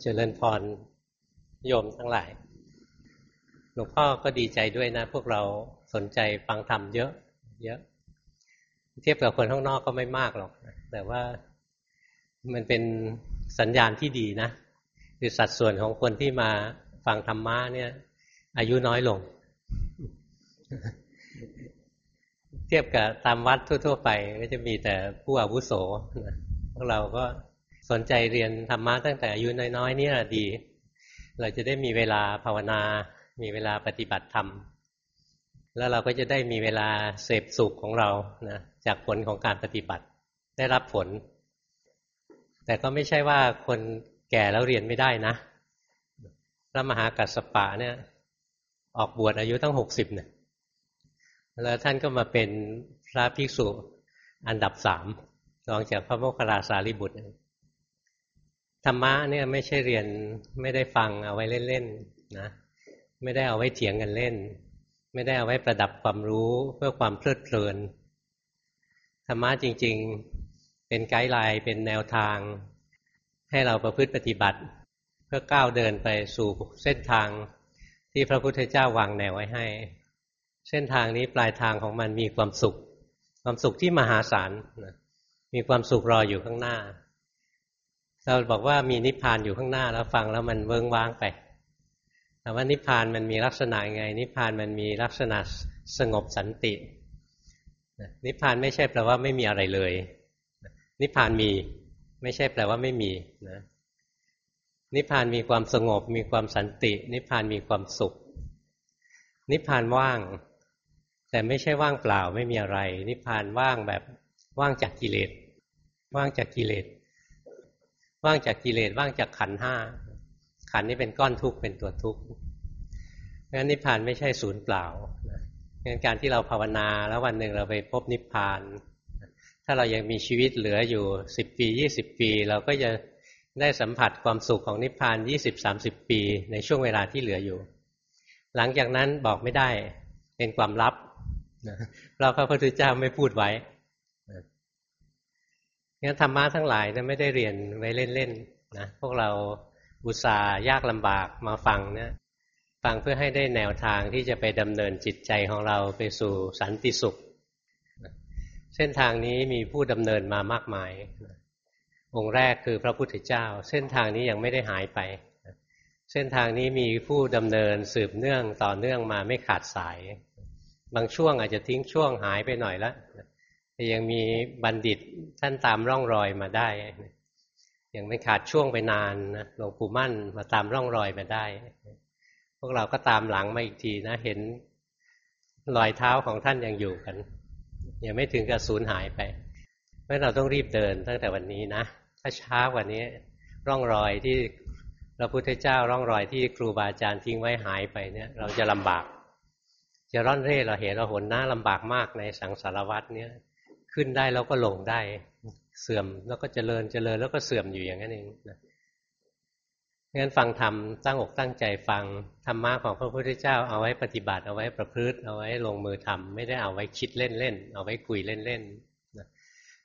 เจริญพรโยมทั้งหลาย หลวงพ่อก็ดีใจด้วยนะ พวกเราสนใจฟังธรรมเยอะ เยอะ เทียบกับคนข้างนอกก็ไม่มากหรอก แต่ว่ามันเป็นสัญญาณที่ดีนะ คือสัดส่วนของคนที่มาฟังธรรมะเนี่ย อายุน้อยลง เทียบกับตามวัดทั่ว ๆ ไป ก็จะมีแต่ผู้อาวุโสพวกเราก็ สนใจเรียนธรรมะตั้งแต่อายุน้อยๆนี่แหละดี เราจะได้มีเวลาภาวนา มีเวลาปฏิบัติธรรม แล้วเราก็จะได้มีเวลาเสพสุขของเรานะจากผลของการปฏิบัติ ได้รับผล แต่ก็ไม่ใช่ว่าคนแก่แล้วเรียนไม่ได้นะ พระมหากัสสปะเนี่ย ออกบวชอายุตั้งหกสิบเนี่ย แล้วท่านก็มาเป็นพระภิกษุอันดับสามรองจากพระโมคคัลลาสารีบุตร ธรรมะเนี่ยไม่ใช่เรียนไม่ได้ฟังเอาไว้เล่นๆนะไม่ได้เอาไว้เถียงกันเล่น ไม่ได้เอาไว้ประดับความรู้เพื่อความเพลิดเพลินธรรมะจริง ๆ เป็นไกด์ไลน์เป็นแนวทาง ให้เราประพฤติปฏิบัติ เพื่อก้าวเดินไปสู่เส้นทางที่พระพุทธเจ้าวางแนวไว้ให้ เส้นทางนี้ปลายทางของมันมีความสุข ความสุขที่มหาศาลมีความสุขรออยู่ข้างหน้า เราบอกว่ามีนิพพานอยู่ข้างหน้าแล้วฟังแล้วมันเวิ้งว้างไปแต่ว่านิพพานมันมีลักษณะไง นิพพานมันมีลักษณะสงบสันติ นิพพานไม่ใช่แปลว่าไม่มีอะไรเลย นิพพานมีไม่ใช่แปลว่าไม่มีนะนิพพานมีความสงบ มีความสันติ นิพพานมีความสุข นิพพานว่าง แต่ไม่ใช่ว่างเปล่าไม่มีอะไร นิพพานว่างแบบว่างจากกิเลส ว่างจากกิเลส ว่างจากกิเลสว่างจากขันห้าขันนี้เป็นก้อนทุกข์เป็นตัวทุกข์งั้นนิพพานไม่ใช่ศูนย์เปล่างั้นการที่เราภาวนาแล้ววันหนึ่งเราไปพบนิพพาน ถ้าเรายังมีชีวิตเหลืออยู่สิบปียี่สิบปี เราก็จะได้สัมผัสความสุขของนิพพานยี่สิบสามสิบปี ในช่วงเวลาที่เหลืออยู่ หลังจากนั้นบอกไม่ได้เป็นความลับเราพระพุทธเจ้าไม่พูดไว้ งั้นธรรมะทั้งหลายเนี่ยไม่ได้เรียนไว้เล่นๆนะพวกเราอุตส่าห์ยากลำบากมาฟังเนี่ยฟังเพื่อให้ได้แนวทางที่จะไปดำเนินจิตใจของเราไปสู่สันติสุข เส้นทางนี้มีผู้ดำเนินมามากมาย องค์แรกคือพระพุทธเจ้า เส้นทางนี้ยังไม่ได้หายไป เส้นทางนี้มีผู้ดำเนินสืบเนื่องต่อเนื่องมาไม่ขาดสาย บางช่วงอาจจะทิ้งช่วงหายไปหน่อยละ ยังมีบัณฑิตท่านตามร่องรอยมาได้ยังไม่ขาดช่วงไปนานนะหลวงปู่มั่นมาตามร่องรอยมาได้ พวกเราก็ตามหลังมาอีกทีนะ เห็นรอยเท้าของท่านยังอยู่กัน ยังไม่ถึงกับสูญหายไป เพราะเราต้องรีบเดินตั้งแต่วันนี้นะ ถ้าช้ากว่านี้ ร่องรอยที่พระพุทธเจ้าร่องรอยที่ครูบาอาจารย์ทิ้งไว้หายไปเนี่ย เราจะลำบาก จะร่อนเร่เราเห็นเราหนหน้าลำบากมากในสังสารวัตรเนี่ย ขึ้นได้แล้วก็ลงได้ เสื่อมแล้วก็เจริญเจริญแล้วก็เสื่อมอยู่อย่างนั้นเองนะงั้นฟังธรรมตั้งอกตั้งใจฟังธรรมะของพระพุทธเจ้าเอาไว้ปฏิบัติเอาไว้ประพฤติ เอาไว้ลงมือทำไม่ได้เอาไว้คิดเล่นๆเอาไว้คุยเล่นๆนะ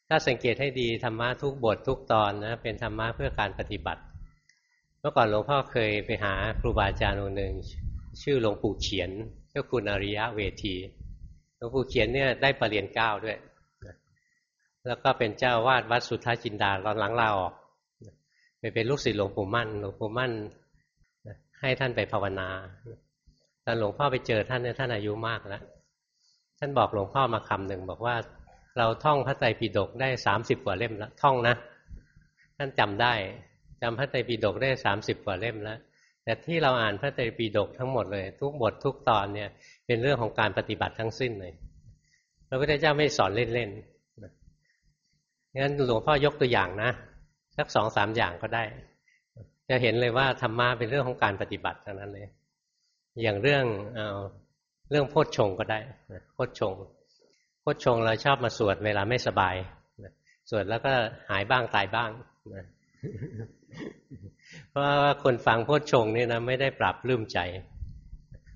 ถ้าสังเกตให้ดีธรรมะทุกบททุกตอนนะเป็นธรรมะเพื่อการปฏิบัติ เมื่อก่อนหลวงพ่อเคยไปหาครูบาอาจารย์องค์หนึ่งชื่อหลวงปู่เขียนเจ้าคุณอริยะเวทีหลวงปู่เขียนเนี่ยได้ปรริญญาเก้าด้วย แล้วก็เป็นเจ้าวาดวัดสุทธาจินดาตอนหลังลาออกไปเป็นลูกศิษย์หลวงปู่มั่น หลวงปู่มั่นให้ท่านไปภาวนาตอนหลวงพ่อไปเจอท่านเนี่ยท่านอายุมากแล้วท่านบอกหลวงพ่อมาคำหนึ่งบอกว่าเราท่องพระไตรปิฎกได้สามสิบกว่าเล่มแล้วท่องนะ ท่านจำได้จำพระไตรปิฎกได้สามสิบกว่าเล่มแล้วแต่ที่เราอ่านพระไตรปิฎกทั้งหมดเลย ทุกบททุกตอนเนี่ยเป็นเรื่องของการปฏิบัติทั้งสิ้นเลยพระพุทธเจ้าไม่สอนเล่นๆ งั้นหลวงพ่อยกตัวอย่างนะสักสองสามอย่างก็ได้ จะเห็นเลยว่าธรรมะเป็นเรื่องของการปฏิบัติเทั้งนั้นเลย อย่างเรื่องเอาเรื่องโพชฌงก็ได้โพชฌงโพชฌงเราชอบมาสวดเวลาไม่สบายสวดแล้วก็หายบ้างตายบ้างเพราะว่าคนฟังโพชฌงนี่นะไม่ได้ปรับลืมใจ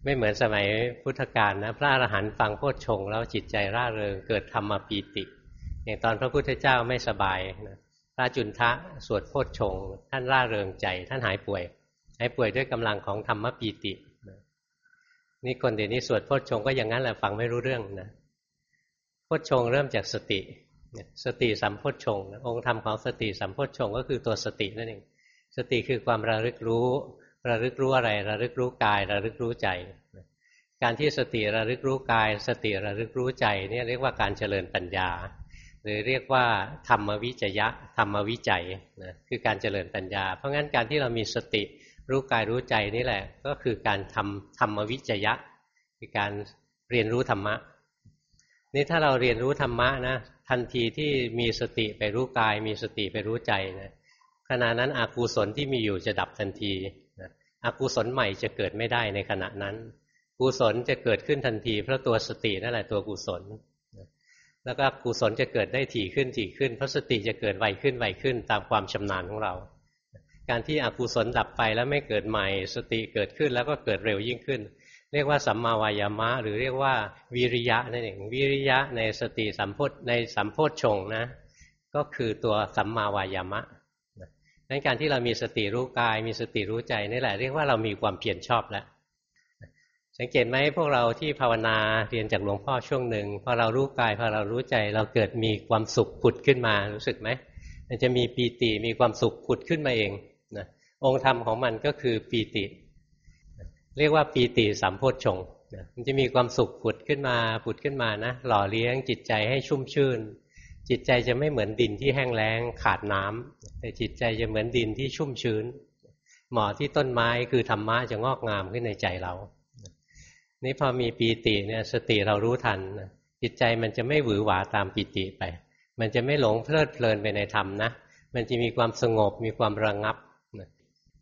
ไม่เหมือนสมัยพุทธกาลนะ พระอรหันต์ฟังโพชฌงแล้วจิตใจร่าเริงเกิดธรรมปีติ อย่างตอนพระพุทธเจ้าไม่สบายนะพระจุนทะสวดโพชฌงท่านร่าเริงใจ ท่านหายป่วย หายป่วยด้วยกำลังของธรรมปีตินี่คนเดี๋ยวนี้สวดโพชฌงก็อย่างนั้นแหละฟังไม่รู้เรื่องนะโพชฌงเริ่มจากสติ สติสัมโพชฌงองค์ธรรมของสติสัมโพชฌงก็คือตัวสตินั่นเองสติคือความระลึกรู้ระลึกรู้อะไรระลึกรู้กายระลึกรู้ใจ การที่สติระลึกรู้กาย สติระลึกรู้ใจนี่เรียกว่าการเจริญปัญญา หรือเรียกว่าธรรมวิจยะธรรมวิจัยนะคือการเจริญปัญญา เพราะงั้นการที่เรามีสติรู้กายรู้ใจนี่แหละ ก็คือการทำธรรมวิจยะ คือการเรียนรู้ธรรมะนี่ถ้าเราเรียนรู้ธรรมะนะทันทีที่มีสติไปรู้กาย มีสติไปรู้ใจนะขณะนั้นอากุศลที่มีอยู่จะดับทันทีอากุศลใหม่จะเกิดไม่ได้ในขณะนั้น กุศลจะเกิดขึ้นทันทีเพราะตัวสตินั่นแหละตัวกุศล แล้วก็กุศลจะเกิดได้ถี่ขึ้นถี่ขึ้นพระสติจะเกิดไวขึ้นไวขึ้น ตามความชำนาญของเรา การที่อกุศลดับไปแล้วไม่เกิดใหม่ สติเกิดขึ้นแล้วก็เกิดเร็วยิ่งขึ้น เรียกว่าสัมมาวายามะ หรือเรียกว่าวิริยะนั่นเองวิริยะในสติสัมโพธในสัมโพธชงนะ ก็คือตัวสัมมาวายามะนั้นการที่เรามีสติรู้กาย มีสติรู้ใจนี่แหละเรียกว่าเรามีความเพียรชอบแล้ว สังเกตไหมพวกเราที่ภาวนาเรียนจากหลวงพ่อช่วงหนึ่งพอเรารู้กายพอเรารู้ใจเราเกิดมีความสุขผุดขึ้นมารู้สึกไหมมันจะมีปีติมีความสุขผุดขึ้นมาเองนะองค์ธรรมของมันก็คือปีติ เรียกว่าปีติสัมโพชฌงมันจะมีความสุขผุดขึ้นมาผุดขึ้นมานะหล่อเลี้ยงจิตใจให้ชุ่มชื่น จิตใจจะไม่เหมือนดินที่แห้งแล้งขาดน้ำแต่จิตใจจะเหมือนดินที่ชุ่มชื้นเหมาะที่ต้นไม้คือธรรมะจะงอกงามขึ้นในใจเรา นี่พอมีปีติเนี่ยสติเรารู้ทันจิตใจมันจะไม่หวือหวาตามปีติไป มันจะไม่หลงเพลิดเพลินไปในธรรมนะมันจะมีความสงบมีความระงับ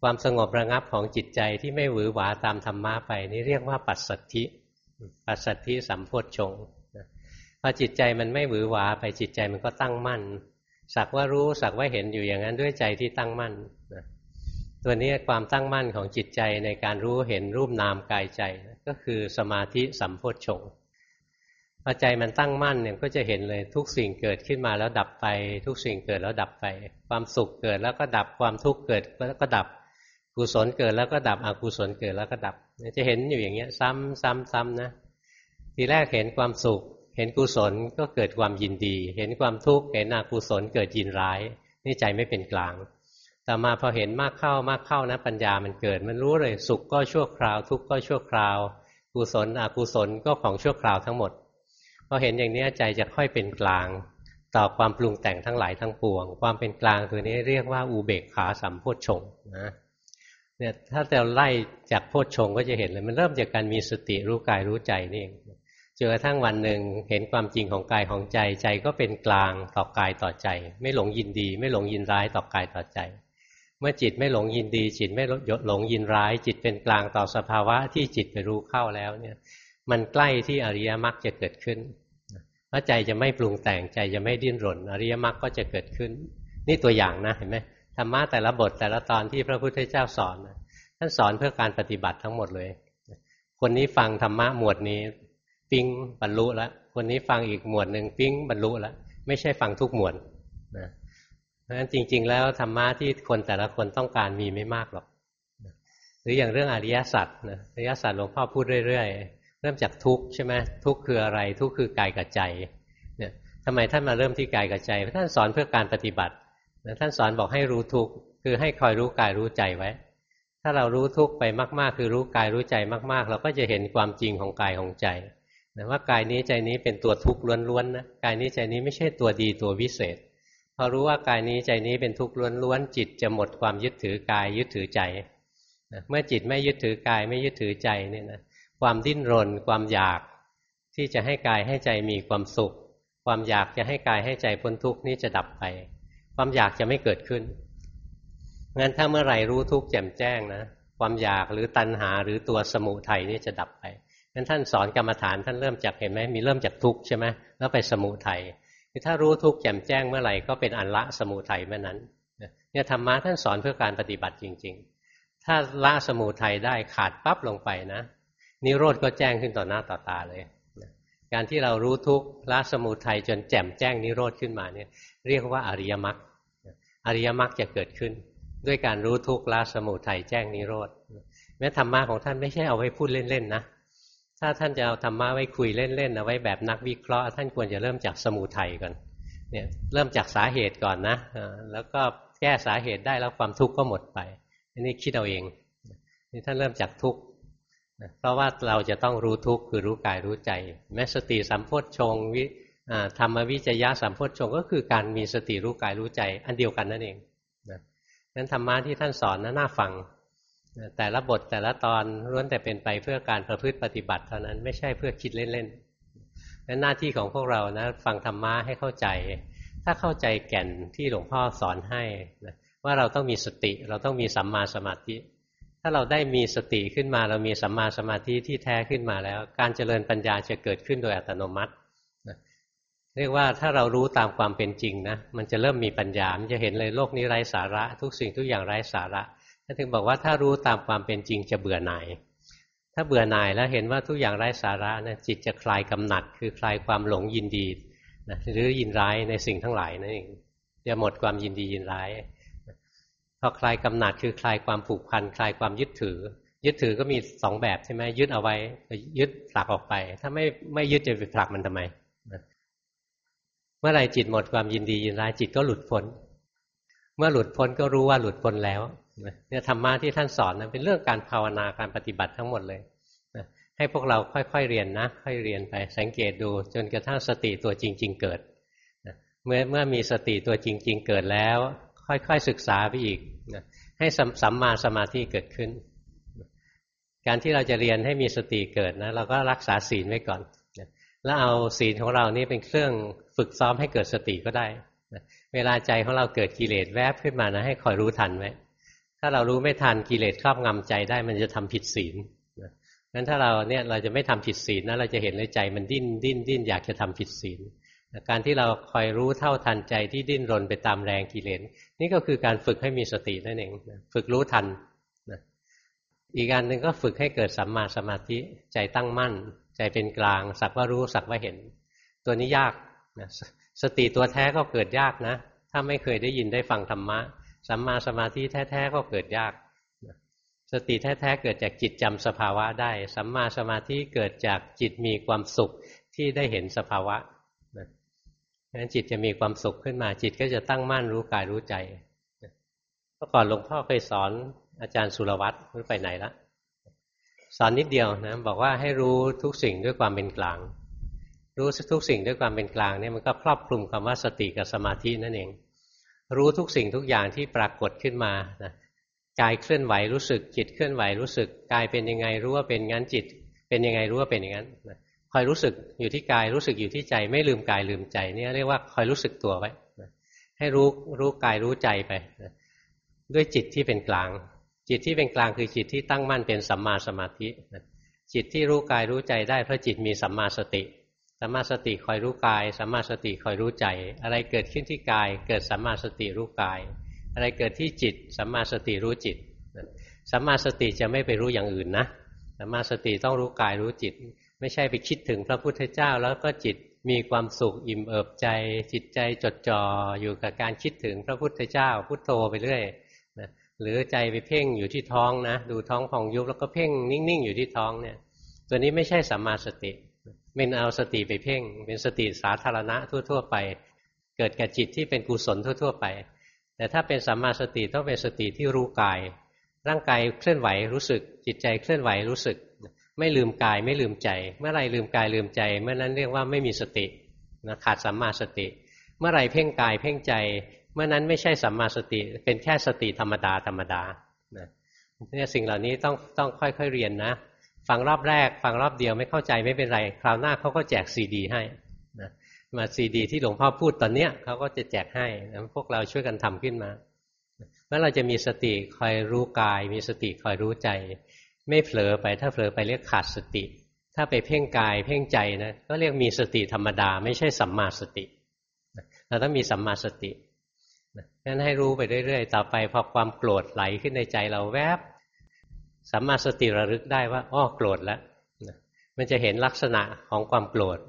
ความสงบระงับของจิตใจที่ไม่หวือหวาตามธรรมะไป นี่เรียกว่าปัสสัทธิ ปัสสัทธิสัมโพชงพอจิตใจมันไม่หวือหวาไปจิตใจมันก็ตั้งมั่น สักว่ารู้สักว่าเห็นอยู่อย่างนั้นด้วยใจที่ตั้งมั่นตัวนี้ความตั้งมั่นของจิตใจในการรู้เห็นรูปนามกายใจ ก็คือสมาธิสัมโพชฌงพอใจมันตั้งมั่นเนี่ยก็จะเห็นเลยทุกสิ่งเกิดขึ้นมาแล้วดับไป ทุกสิ่งเกิดแล้วดับไป ความสุขเกิดแล้วก็ดับความทุกข์เกิดแล้วก็ดับกุศลเกิดแล้วก็ดับอกุศลเกิดแล้วก็ดับ จะเห็นอยู่อย่างเงี้ย ซ้ำซ้ำซ้ำนะทีแรกเห็นความสุข เห็นกุศลก็เกิดความยินดี เห็นความทุกข์เห็นอกุศลเกิดยินร้ายนี่ใจไม่เป็นกลาง แต่มาพอเห็นมากเข้ามากเข้านะปัญญามันเกิด มันรู้เลยสุขก็ชั่วคราว ทุกข์ก็ชั่วคราว กุศลอกุศลก็ของชั่วคราวทั้งหมดพอเห็นอย่างนี้ใจจะค่อยเป็นกลาง ต่อความปรุงแต่งทั้งหลายทั้งปวง ความเป็นกลางตัวนี้เรียกว่าอุเบกขาสัมโพชฌงนะเนี่ยถ้าเราไล่จากโพชฌงก็จะเห็นเลยมันเริ่มจากการมีสติรู้กายรู้ใจนี่เองจนกระทั่งวันหนึ่งเห็นความจริงของกายของใจใจก็เป็นกลางต่อกายต่อใจ ไม่หลงยินดี ไม่หลงยินร้ายต่อกายต่อใจ เมื่อจิตไม่หลงยินดี จิตไม่หลงยินร้าย จิตเป็นกลางต่อสภาวะที่จิตไปรู้เข้าแล้วเนี่ย มันใกล้ที่อริยมรรคจะเกิดขึ้นเพราะใจจะไม่ปรุงแต่งใจจะไม่ดิ้นรน อริยมรรคก็จะเกิดขึ้น นี่ตัวอย่างนะเห็นไหมธรรมะแต่ละบทแต่ละตอนที่พระพุทธเจ้าสอนท่านสอนเพื่อการปฏิบัติทั้งหมดเลย คนนี้ฟังธรรมะหมวดนี้ ปิ้งบรรลุแล้วคนนี้ฟังอีกหมวดหนึ่งปิ้งบรรลุแล้วไม่ใช่ฟังทุกหมวดนะ ราะฉะนั้นจริง ๆ แล้วธรรมะที่คนแต่ละคนต้องการมีไม่มากหรอกหรืออย่างเรื่องอริยสัจนะอริยสัจหลวงพ่อพูดเรื่อยๆ เริ่มจากทุกข์ใช่ไหมทุกข์คืออะไร ทุกข์คือกายกับใจเนี่ยทำไมท่านมาเริ่มที่กายกับใจเพราะท่านสอนเพื่อการปฏิบัติท่านสอนบอกให้รู้ทุกข์คือให้คอยรู้กายรู้ใจไว้ ถ้าเรารู้ทุกข์ไปมากๆ คือรู้กายรู้ใจมากๆ เราก็จะเห็นความจริงของกายของใจนะว่ากายนี้ใจนี้เป็นตัวทุกข์ล้วนๆนะกายนี้ใจนี้ไม่ใช่ตัวดีตัววิเศษ พอรู้ว่ากายนี้ใจนี้เป็นทุกข์ล้วนๆจิตจะหมดความยึดถือกายยึดถือใจนะเมื่อจิตไม่ยึดถือกายไม่ยึดถือใจเนี่ยนะความดิ้นรน ความอยากที่จะให้กายให้ใจมีความสุข ความอยากจะให้กายให้ใจพ้นทุกข์นี้จะดับไป ความอยากจะไม่เกิดขึ้นงั้นถ้าเมื่อไหร่รู้ทุกข์แจ่มแจ้งนะความอยากหรือตัณหาหรือตัวสมุทัยนี่จะดับไปนั้นท่านสอนกรรมฐานท่านเริ่มจากเห็นไหมมีเริ่มจากทุกข์ใช่ไหมแล้วไปสมุทัย ถ้ารู้ทุกข์แจ่มแจ้งเมื่อไหร่ก็เป็นอันละสมุทัยเมื่อนั้นเนี่ยธรรมะท่านสอนเพื่อการปฏิบัติจริง ๆ ถ้าละสมุทัยได้ขาดปั๊บลงไปนะนิโรธก็แจ้งขึ้นต่อหน้าต่อตาเลยการที่เรารู้ทุกข์ละสมุทัยจนแจ่มแจ้งนิโรธขึ้นมาเนี่ย เรียกว่าอริยมรรคอริยมรรคจะเกิดขึ้น ด้วยการรู้ทุกข์ละสมุทัยแจ้งนิโรธแม้ธรรมะของท่านไม่ใช่เอาไว้พูดเล่นๆนะ ถ้าท่านจะเอาธรรมะไว้คุยเล่นๆเอาไว้แบบนักวิเคราะห์ ท่านควรจะเริ่มจากสมุทัยก่อนเนี่ยเริ่มจากสาเหตุก่อนนะแล้วก็แก้สาเหตุได้แล้วความทุกข์ก็หมดไปอันนี้คิดเอาเองนี่ท่านเริ่มจากทุกข์เพราะว่าเราจะต้องรู้ทุกข์คือรู้กายรู้ใจแม้สติสัมโพชฌงวิธรรมวิจยะสัมโพชฌงก็คือการมีสติรู้กายรู้ใจ อันเดียวกันนั่นเองนั้นธรรมะที่ท่านสอนน่าฟัง แต่ละบทแต่ละตอนล้วนแต่เป็นไปเพื่อการประพฤติปฏิบัติเท่านั้นไม่ใช่เพื่อคิดเล่นๆนั้นหน้าที่ของพวกเรานะฟังธรรมะให้เข้าใจ ถ้าเข้าใจแก่นที่หลวงพ่อสอนให้นะว่าเราต้องมีสติ เราต้องมีสัมมาสมาธิ ถ้าเราได้มีสติขึ้นมา เรามีสัมมาสมาธิที่แท้ขึ้นมาแล้ว การเจริญปัญญาจะเกิดขึ้นโดยอัตโนมัติเรียกว่าถ้าเรารู้ตามความเป็นจริงนะมันจะเริ่มมีปัญญา มันจะเห็นเลยโลกนี้ไร้สาระ ทุกสิ่งทุกอย่างไร้สาระ ถึงบอกว่าถ้ารู้ตามความเป็นจริงจะเบื่อหน่าย ถ้าเบื่อหน่ายแล้วเห็นว่าทุกอย่างไร้สาระนะจิตจะคลายกำหนัด คือคลายความหลงยินดีนะหรือยินร้ายในสิ่งทั้งหลายนั่นเองจะหมดความยินดียินร้ายพอคลายกำหนัดคือคลายความผูกพันคลายความยึดถือ ยึดถือก็มีสองแบบใช่ไหมยึดเอาไว้ยึดผลักออกไป ถ้าไม่ไม่ยึดจะไปผลักมันทำไมเมื่อไรจิตหมดความยินดียินร้ายจิตก็หลุดพ้น เมื่อหลุดพ้นก็รู้ว่าหลุดพ้นแล้ว เนี่ยธรรมะที่ท่านสอนนะเป็นเรื่องการภาวนาการปฏิบัติทั้งหมดเลยนะให้พวกเราค่อยๆเรียนนะ ค่อยเรียนไปสังเกตดูจนกระทั่งสติตัวจริง ๆ เกิดนะเมื่อเมื่อมีสติตัวจริง ๆ เกิดแล้ว ค่อยๆศึกษาไปอีกนะให้สัมมาสมาธิเกิดขึ้น การที่เราจะเรียนให้มีสติเกิดนะเราก็รักษาศีลไว้ก่อนนะแล้วเอาศีลของเรานี่เป็นเครื่องฝึกซ้อมให้เกิดสติก็ได้นะเวลาใจของเราเกิดกิเลสแวบขึ้นมานะให้คอยรู้ทันไว้ ถ้าเรารู้ไม่ทันกิเลสครอบงำใจได้ มันจะทำผิดศีลงั้นถ้าเราเนี่ยเราจะไม่ทำผิดศีลนะเราจะเห็นเลยใจมันดิ้นดิ้นดิ้นอยากจะทำผิดศีลการที่เราคอยรู้เท่าทันใจที่ดิ้นรนไปตามแรงกิเลสนี่ก็คือการฝึกให้มีสตินั่นเองฝึกรู้ทันอีกการหนึ่งก็ฝึกให้เกิดสัมมาสมาธิใจตั้งมั่น ใจเป็นกลาง สักว่ารู้สักว่าเห็น ตัวนี้ยากสติตัวแท้ก็เกิดยากนะ ถ้าไม่เคยได้ยินได้ฟังธรรมะ สัมมาสมาธิแท้ๆก็เกิดยาก สติแท้ๆเกิดจากจิตจำสภาวะได้ สัมมาสมาธิเกิดจากจิตมีความสุขที่ได้เห็นสภาวะงั้นจิตจะมีความสุขขึ้นมาจิตก็จะตั้งมั่นรู้กายรู้ใจเมื่อก่อนหลวงพ่อเคยสอนอาจารย์สุรวัตรไม่ไปไหนละสอนนิดเดียวนะบอกว่าให้รู้ทุกสิ่งด้วยความเป็นกลาง รู้ทุกสิ่งด้วยความเป็นกลางเนี่ยมันก็ครอบคลุมคำว่าสติกับสมาธินั่นเอง รู้ทุกสิ่งทุกอย่างที่ปรากฏขึ้นมานะกายเคลื่อนไหวรู้สึกจิตเคลื่อนไหวรู้สึกกายเป็นยังไงรู้ว่าเป็นงั้นจิต เป็นยังไงรู้ว่าเป็นอย่างนั้นนะคอยรู้สึกอยู่ที่กายรู้สึกอยู่ที่ใจ ไม่ลืมกายลืมใจนี่เรียกว่าคอยรู้สึกตัวไว้นะให้รู้รู้กายรู้ใจไปนะด้วยจิตที่เป็นกลาง จิตที่เป็นกลางคือจิตที่ตั้งมั่นเป็นสัมมาสมาธินะจิตที่รู้กายรู้ใจได้เพราะจิตมีสัมมาสติ สัมมาสติคอยรู้กายสัมมาสติคอยรู้ใจ อะไรเกิดขึ้นที่กาย เกิดสัมมาสติรู้กาย อะไรเกิดที่จิตสัมมาสติรู้จิตสัมมาสติจะไม่ไปรู้อย่างอื่นนะสัมมาสติต้องรู้กายรู้จิต ไม่ใช่ไปคิดถึงพระพุทธเจ้าแล้วก็จิตมีความสุขอิ่มเอิบใจ จิตใจจดจ่ออยู่กับการคิดถึงพระพุทธเจ้า พุทโธไปเรื่อยนะหรือใจไปเพ่งอยู่ที่ท้องนะ ดูท้องพองยุบแล้วก็เพ่งนิ่งๆอยู่ที่ท้องเนี่ย ตัวนี้ไม่ใช่สัมมาสติ เป็นเอาสติไปเพ่ง เป็นสติสาธารณะทั่ว ๆ ไป เกิดกับจิตที่เป็นกุศลทั่ว ๆ ไป แต่ถ้าเป็นสัมมาสติต้องเป็นสติที่รู้กาย ร่างกายเคลื่อนไหวรู้สึก จิตใจเคลื่อนไหวรู้สึก ไม่ลืมกายไม่ลืมใจ เมื่อไรลืมกายลืมใจ เมื่อนั้นเรียกว่าไม่มีสตินะขาดสัมมาสติ เมื่อไรเพ่งกายเพ่งใจ เมื่อนั้นไม่ใช่สัมมาสติ เป็นแค่สติธรรมดาธรรมดาเนี่ยสิ่งเหล่านี้ต้องต้องค่อยๆเรียนนะ ฟังรอบแรก ฟังรอบเดียวไม่เข้าใจไม่เป็นไร คราวหน้าเขาก็แจกซีดีให้นะมาซีดี ที่หลวงพ่อพูดตอนเนี้ยเขาก็จะแจกให้นะพวกเราช่วยกันทำขึ้นมาเมื่อเราจะมีสติคอยรู้กาย มีสติคอยรู้ใจ ไม่เผลอไปถ้าเผลอไปเรียกขาดสติ ถ้าไปเพ่งกายเพ่งใจนะก็เรียกมีสติธรรมดา ไม่ใช่สัมมาสติเราต้องมีสัมมาสตินั้นให้รู้ไปเรื่อยๆ ต่อไปพอความโกรธไหลขึ้นในใจเราแวบ สัมมาสติระลึกได้ว่าอ้อโกรธแล้วมันจะเห็นลักษณะของความโกรธ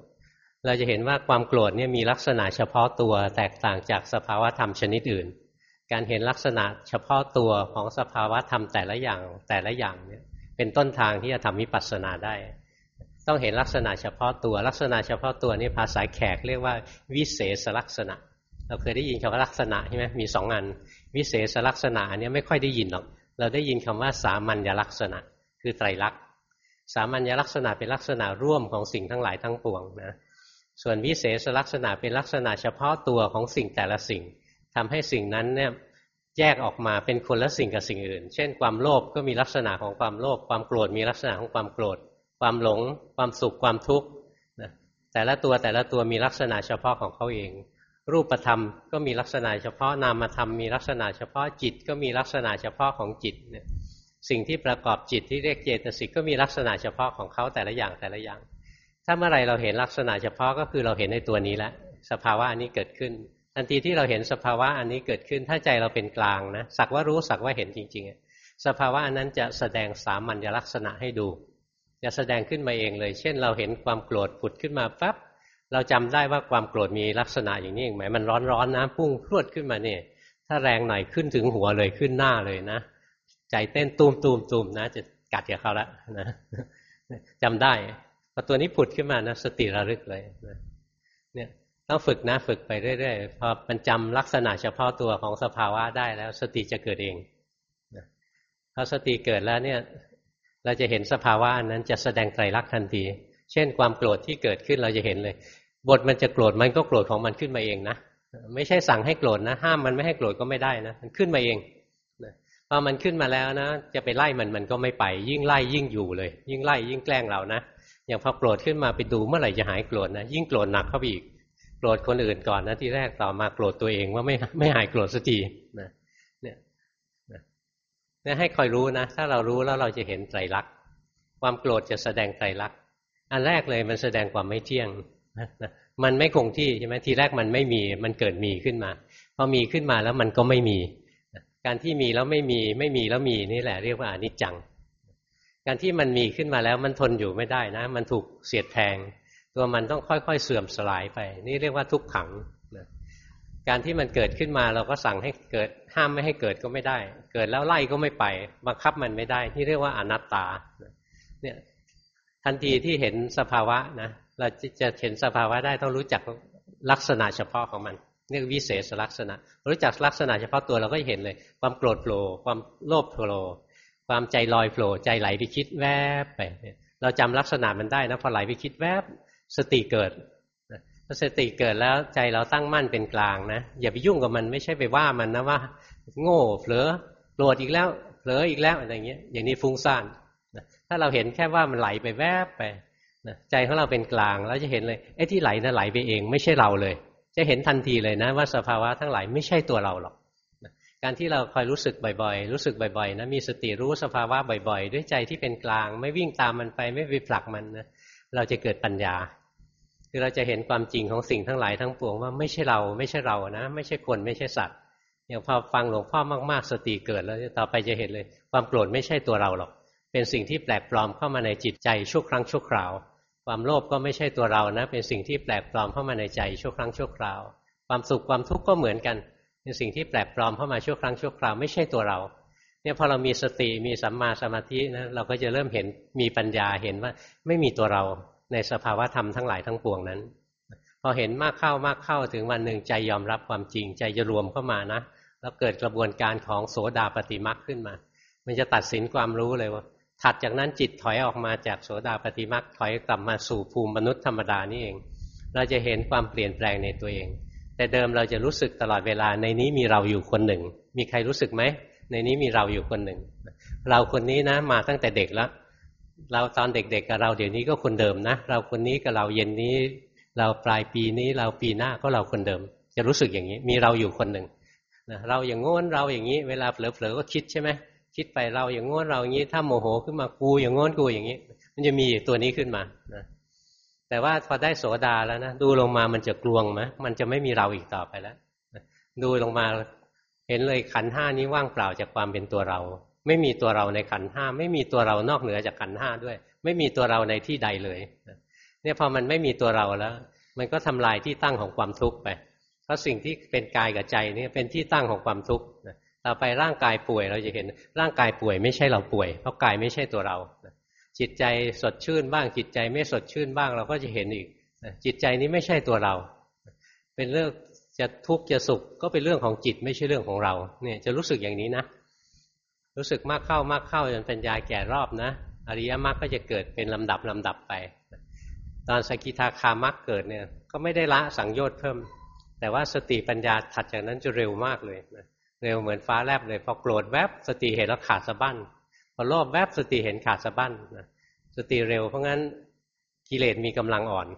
เราจะเห็นว่าความโกรธเนี่ยมีลักษณะเฉพาะตัวแตกต่างจากสภาวะธรรมชนิดอื่น การเห็นลักษณะเฉพาะตัวของสภาวะธรรมแต่ละอย่างแต่ละอย่างเนี่ยเป็นต้นทางที่จะทำวิปัสสนาได้ ต้องเห็นลักษณะเฉพาะตัว ลักษณะเฉพาะตัวนี่ภาษาแขกเรียกว่าวิเศษลักษณะ เราเคยได้ยินคำว่าลักษณะใช่ไหมมีสองอัน วิเศษลักษณะอันนี้ไม่ค่อยได้ยินหรอก เราได้ยินคำว่าสามัญลักษณะ คือไตรลักษณ์สามัญลักษณะเป็นลักษณะร่วมของสิ่งทั้งหลายทั้งปวงนะส่วนวิเศษลักษณะเป็นลักษณะเฉพาะตัวของสิ่งแต่ละสิ่งทำให้สิ่งนั้นเนี่ยแยกออกมาเป็นคนละสิ่งกับสิ่งอื่น เช่น ความโลภก็มีลักษณะของความโลภความโกรธมีลักษณะของความโกรธ ความหลง ความสุขความทุกข์แต่ละตัวแต่ละตัวมีลักษณะเฉพาะของเขาเอง รูปธรรมก็มีลักษณะเฉพาะนามธรรมมีลักษณะเฉพาะจิตก็มีลักษณะเฉพาะของจิตเนี่ยสิ่งที่ประกอบจิตที่เรียกเจตสิกก็มีลักษณะเฉพาะของเขาแต่ละอย่างแต่ละอย่าง ถ้าเมื่อไรเราเห็นลักษณะเฉพาะก็คือเราเห็นในตัวนี้แล้วสภาวะอันนี้เกิดขึ้น ทันทีที่เราเห็นสภาวะอันนี้เกิดขึ้น ถ้าใจเราเป็นกลางนะสักว่ารู้สักว่าเห็นจริงๆ สภาวะอันนั้นจะแสดงสามัญลักษณะให้ดู จะแสดงขึ้นมาเองเลย เช่น เราเห็นความโกรธผุดขึ้นมาปั๊บ เราจำได้ว่าความโกรธมีลักษณะอย่างนี้เองไหมมันร้อนๆนะพุ่งพรวดขึ้นมาเนี่ย ถ้าแรงหน่อยขึ้นถึงหัวเลยขึ้นหน้าเลยนะ ใจเต้นตูมตูมตูมนะ จะกัดกับเขาละนะจำได้พอตัวนี้ผุดขึ้นมานะสติระลึกเลยนะเนี่ยต้องฝึกนะฝึกไปเรื่อยๆพอมันจำลักษณะเฉพาะตัวของสภาวะได้แล้ว สติจะเกิดเองพอสติเกิดแล้วเนี่ย เราจะเห็นสภาวะนั้นจะแสดงไตรลักษณ์ทันที เช่นความโกรธที่เกิดขึ้นเราจะเห็นเลย บทมันจะโกรธมันก็โกรธของมันขึ้นมาเองนะไม่ใช่สั่งให้โกรธนะห้ามมันไม่ให้โกรธก็ไม่ได้นะมันขึ้นมาเองพอมันขึ้นมาแล้วนะ จะไปไล่มันมันก็ไม่ไป ยิ่งไล่ยิ่งอยู่เลย ยิ่งไล่ยิ่งแกล้งเรานะอย่างพอโกรธขึ้นมาไปดูเมื่อไหร่จะหายโกรธนะยิ่งโกรธหนักเข้าไปอีกโกรธคนอื่นก่อนนะที่แรกต่อมาโกรธตัวเองว่าไม่ไม่หายโกรธสักทีนะเนี่ยเนี่ยให้คอยรู้นะถ้าเรารู้แล้วเราจะเห็นไตรลักษณ์ความโกรธจะแสดงไตรลักษณ์อันแรกเลยมันแสดงความไม่เที่ยง มันไม่คงที่ใช่ไหมทีแรกมันไม่มี มันเกิดมีขึ้นมาพอมีขึ้นมาแล้วมันก็ไม่มี การที่มีแล้วไม่มี ไม่มีแล้วมีนี่แหละ เรียกว่าอนิจจัง การที่มันมีขึ้นมาแล้วมันทนอยู่ไม่ได้นะ มันถูกเสียดแทง ตัวมันต้องค่อยๆเสื่อมสลายไป นี่เรียกว่าทุกขังนะการที่มันเกิดขึ้นมาเราก็สั่งให้เกิดห้ามไม่ให้เกิดก็ไม่ได้ เกิดแล้วไล่ก็ไม่ไป บังคับมันไม่ได้ ที่เรียกว่าอนัตตาเนี่ยทันทีที่เห็นสภาวะนะเราจะเห็นสภาวะได้ต้องรู้จักลักษณะเฉพาะของมันเรียกวิเศษลักษณะ รู้จักลักษณะเฉพาะตัวเราก็เห็นเลย ความโกรธโผล่ความโลภโผล่ความใจลอยโผล่ใจไหลไปคิดแวบไปเราจำลักษณะมันได้นะพอไหลไปคิดแวบสติเกิดพอสติเกิดแล้วใจเราตั้งมั่นเป็นกลางนะอย่าไปยุ่งกับมันไม่ใช่ไปว่ามันนะว่า โง่เผลอโกรธอีกแล้วเผลออีกแล้วอะไรเงี้ยอย่างนี้ฟุ้งซ่านถ้าเราเห็นแค่ว่ามันไหลไปแวบไป ใจของเราเป็นกลางแล้วจะเห็นเลยไอ้ที่ไหลนะ่ะไหลไปเอง ไม่ใช่เราเลย จะเห็นทันทีเลยนะ ว่าสภาวะทั้งหลายไม่ใช่ตัวเราหรอกการที่เราคอยรู้สึกบ่อยๆ รู้สึกบ่อยๆ นะ มีสติรู้สภาวะบ่อยๆ ด้วยใจที่เป็นกลาง ไม่วิ่งตามมันไป ไม่ไปผลักมันนะ เราจะเกิดปัญญา คือเราจะเห็นความจริงของสิ่งทั้งหลายทั้งปวงว่าไม่ใช่เรา ไม่ใช่เรา นะ ไม่ใช่คน ไม่ใช่สัตว์ อย่างพอฟังหลวงพ่อมากๆ สติเกิดแล้วต่อไปจะเห็นเลย ความโกรธไม่ใช่ตัวเราหรอก เป็นสิ่งที่แปลกปลอมเข้ามาในจิตใจชั่วครั้งชั่วคราว ความโลภก็ไม่ใช่ตัวเรานะ เป็นสิ่งที่แปลกปลอมเข้ามาในใจชั่วครั้งชั่วคราว ความสุขความทุกข์ก็เหมือนกัน เป็นสิ่งที่แปลกปลอมเข้ามาชั่วครั้งชั่วคราวไม่ใช่ตัวเราเนี่ยพอเรามีสติมีสัมมาสมาธินะเราก็จะเริ่มเห็นมีปัญญาเห็นว่า ไม่มีตัวเราในสภาวะธรรมทั้งหลายทั้งปวงนั้น พอเห็นมากเข้ามากเข้าถึงวันหนึ่งใจยอมรับความจริงใจจะรวมเข้ามานะ แล้วเกิดกระบวนการของโสดาปฏิมักขึ้นมา มันจะตัดสินความรู้เลยว่า ถัดจากนั้นจิตถอยออกมาจากโสดาปฏิมักถอยกลับมาสู่ภูมิมนุษย์ธรรมดานี่เอง เราจะเห็นความเปลี่ยนแปลงในตัวเอง แต่เดิมเราจะรู้สึกตลอดเวลาในนี้มีเราอยู่คนหนึ่ง มีใครรู้สึกไหม ในนี้มีเราอยู่คนหนึ่ง เราคนนี้นะมาตั้งแต่เด็กแล้ว เราตอนเด็กๆกับเราเดี๋ยวนี้ก็คนเดิมนะ เราคนนี้กับเราเย็นนี้ เราปลายปีนี้เราปีหน้าก็เราคนเดิม จะรู้สึกอย่างนี้ มีเราอยู่คนหนึ่งเราอย่างงนเราอย่างนี้ เวลาเผลอๆก็คิดใช่ไหม คิดไปเราอย่างงนเราอย่างนี้ ถ้าโมโหขึ้นมากูอย่างงนกูอย่างนี้ มันจะมีตัวนี้ขึ้นมานะแต่ว่าพอได้โสดาแล้วนะดูลงมามันจะกลวงไหมมันจะไม่มีเราอีกต่อไปแล้วดูลงมาเห็นเลยขันห้านี้ว่างเปล่าจากความเป็นตัวเรา ไม่มีตัวเราในขันห้าไม่มีตัวเรานอกเหนือจากขันห้าด้วย ไม่มีตัวเราในที่ใดเลยเนี่ยพอมันไม่มีตัวเราแล้ว มันก็ทำลายที่ตั้งของความทุกข์ไป เพราะสิ่งที่เป็นกายกับใจนี่เป็นที่ตั้งของความทุกข์ เราไปร่างกายป่วยเราจะเห็นร่างกายป่วยไม่ใช่เราป่วย เพราะกายไม่ใช่ตัวเรา จิตใจสดชื่นบ้าง จิตใจไม่สดชื่นบ้าง เราก็จะเห็นอีกจิตใจนี้ไม่ใช่ตัวเรา เป็นเรื่องจะทุกข์จะสุขก็เป็นเรื่องของจิตไม่ใช่เรื่องของเราเนี่ยจะรู้สึกอย่างนี้นะ รู้สึกมากเข้ามากเข้าจนปัญญาแก่รอบนะ อริยมรรคก็จะเกิดเป็นลำดับลำดับไป ตอนสกิทาคามรรคเกิดเนี่ยก็ไม่ได้ละสังโยชน์เพิ่ม แต่ว่าสติปัญญาถัดจากนั้นจะเร็วมากเลยนะ เร็วเหมือนฟ้าแลบเลยพอโกรธแวบสติเห็นแล้วขาดสะบั้นพอโลภแวบสติเห็นขาดสะบั้นนะสติเร็วเพราะงั้นกิเลสมีกำลังอ่อน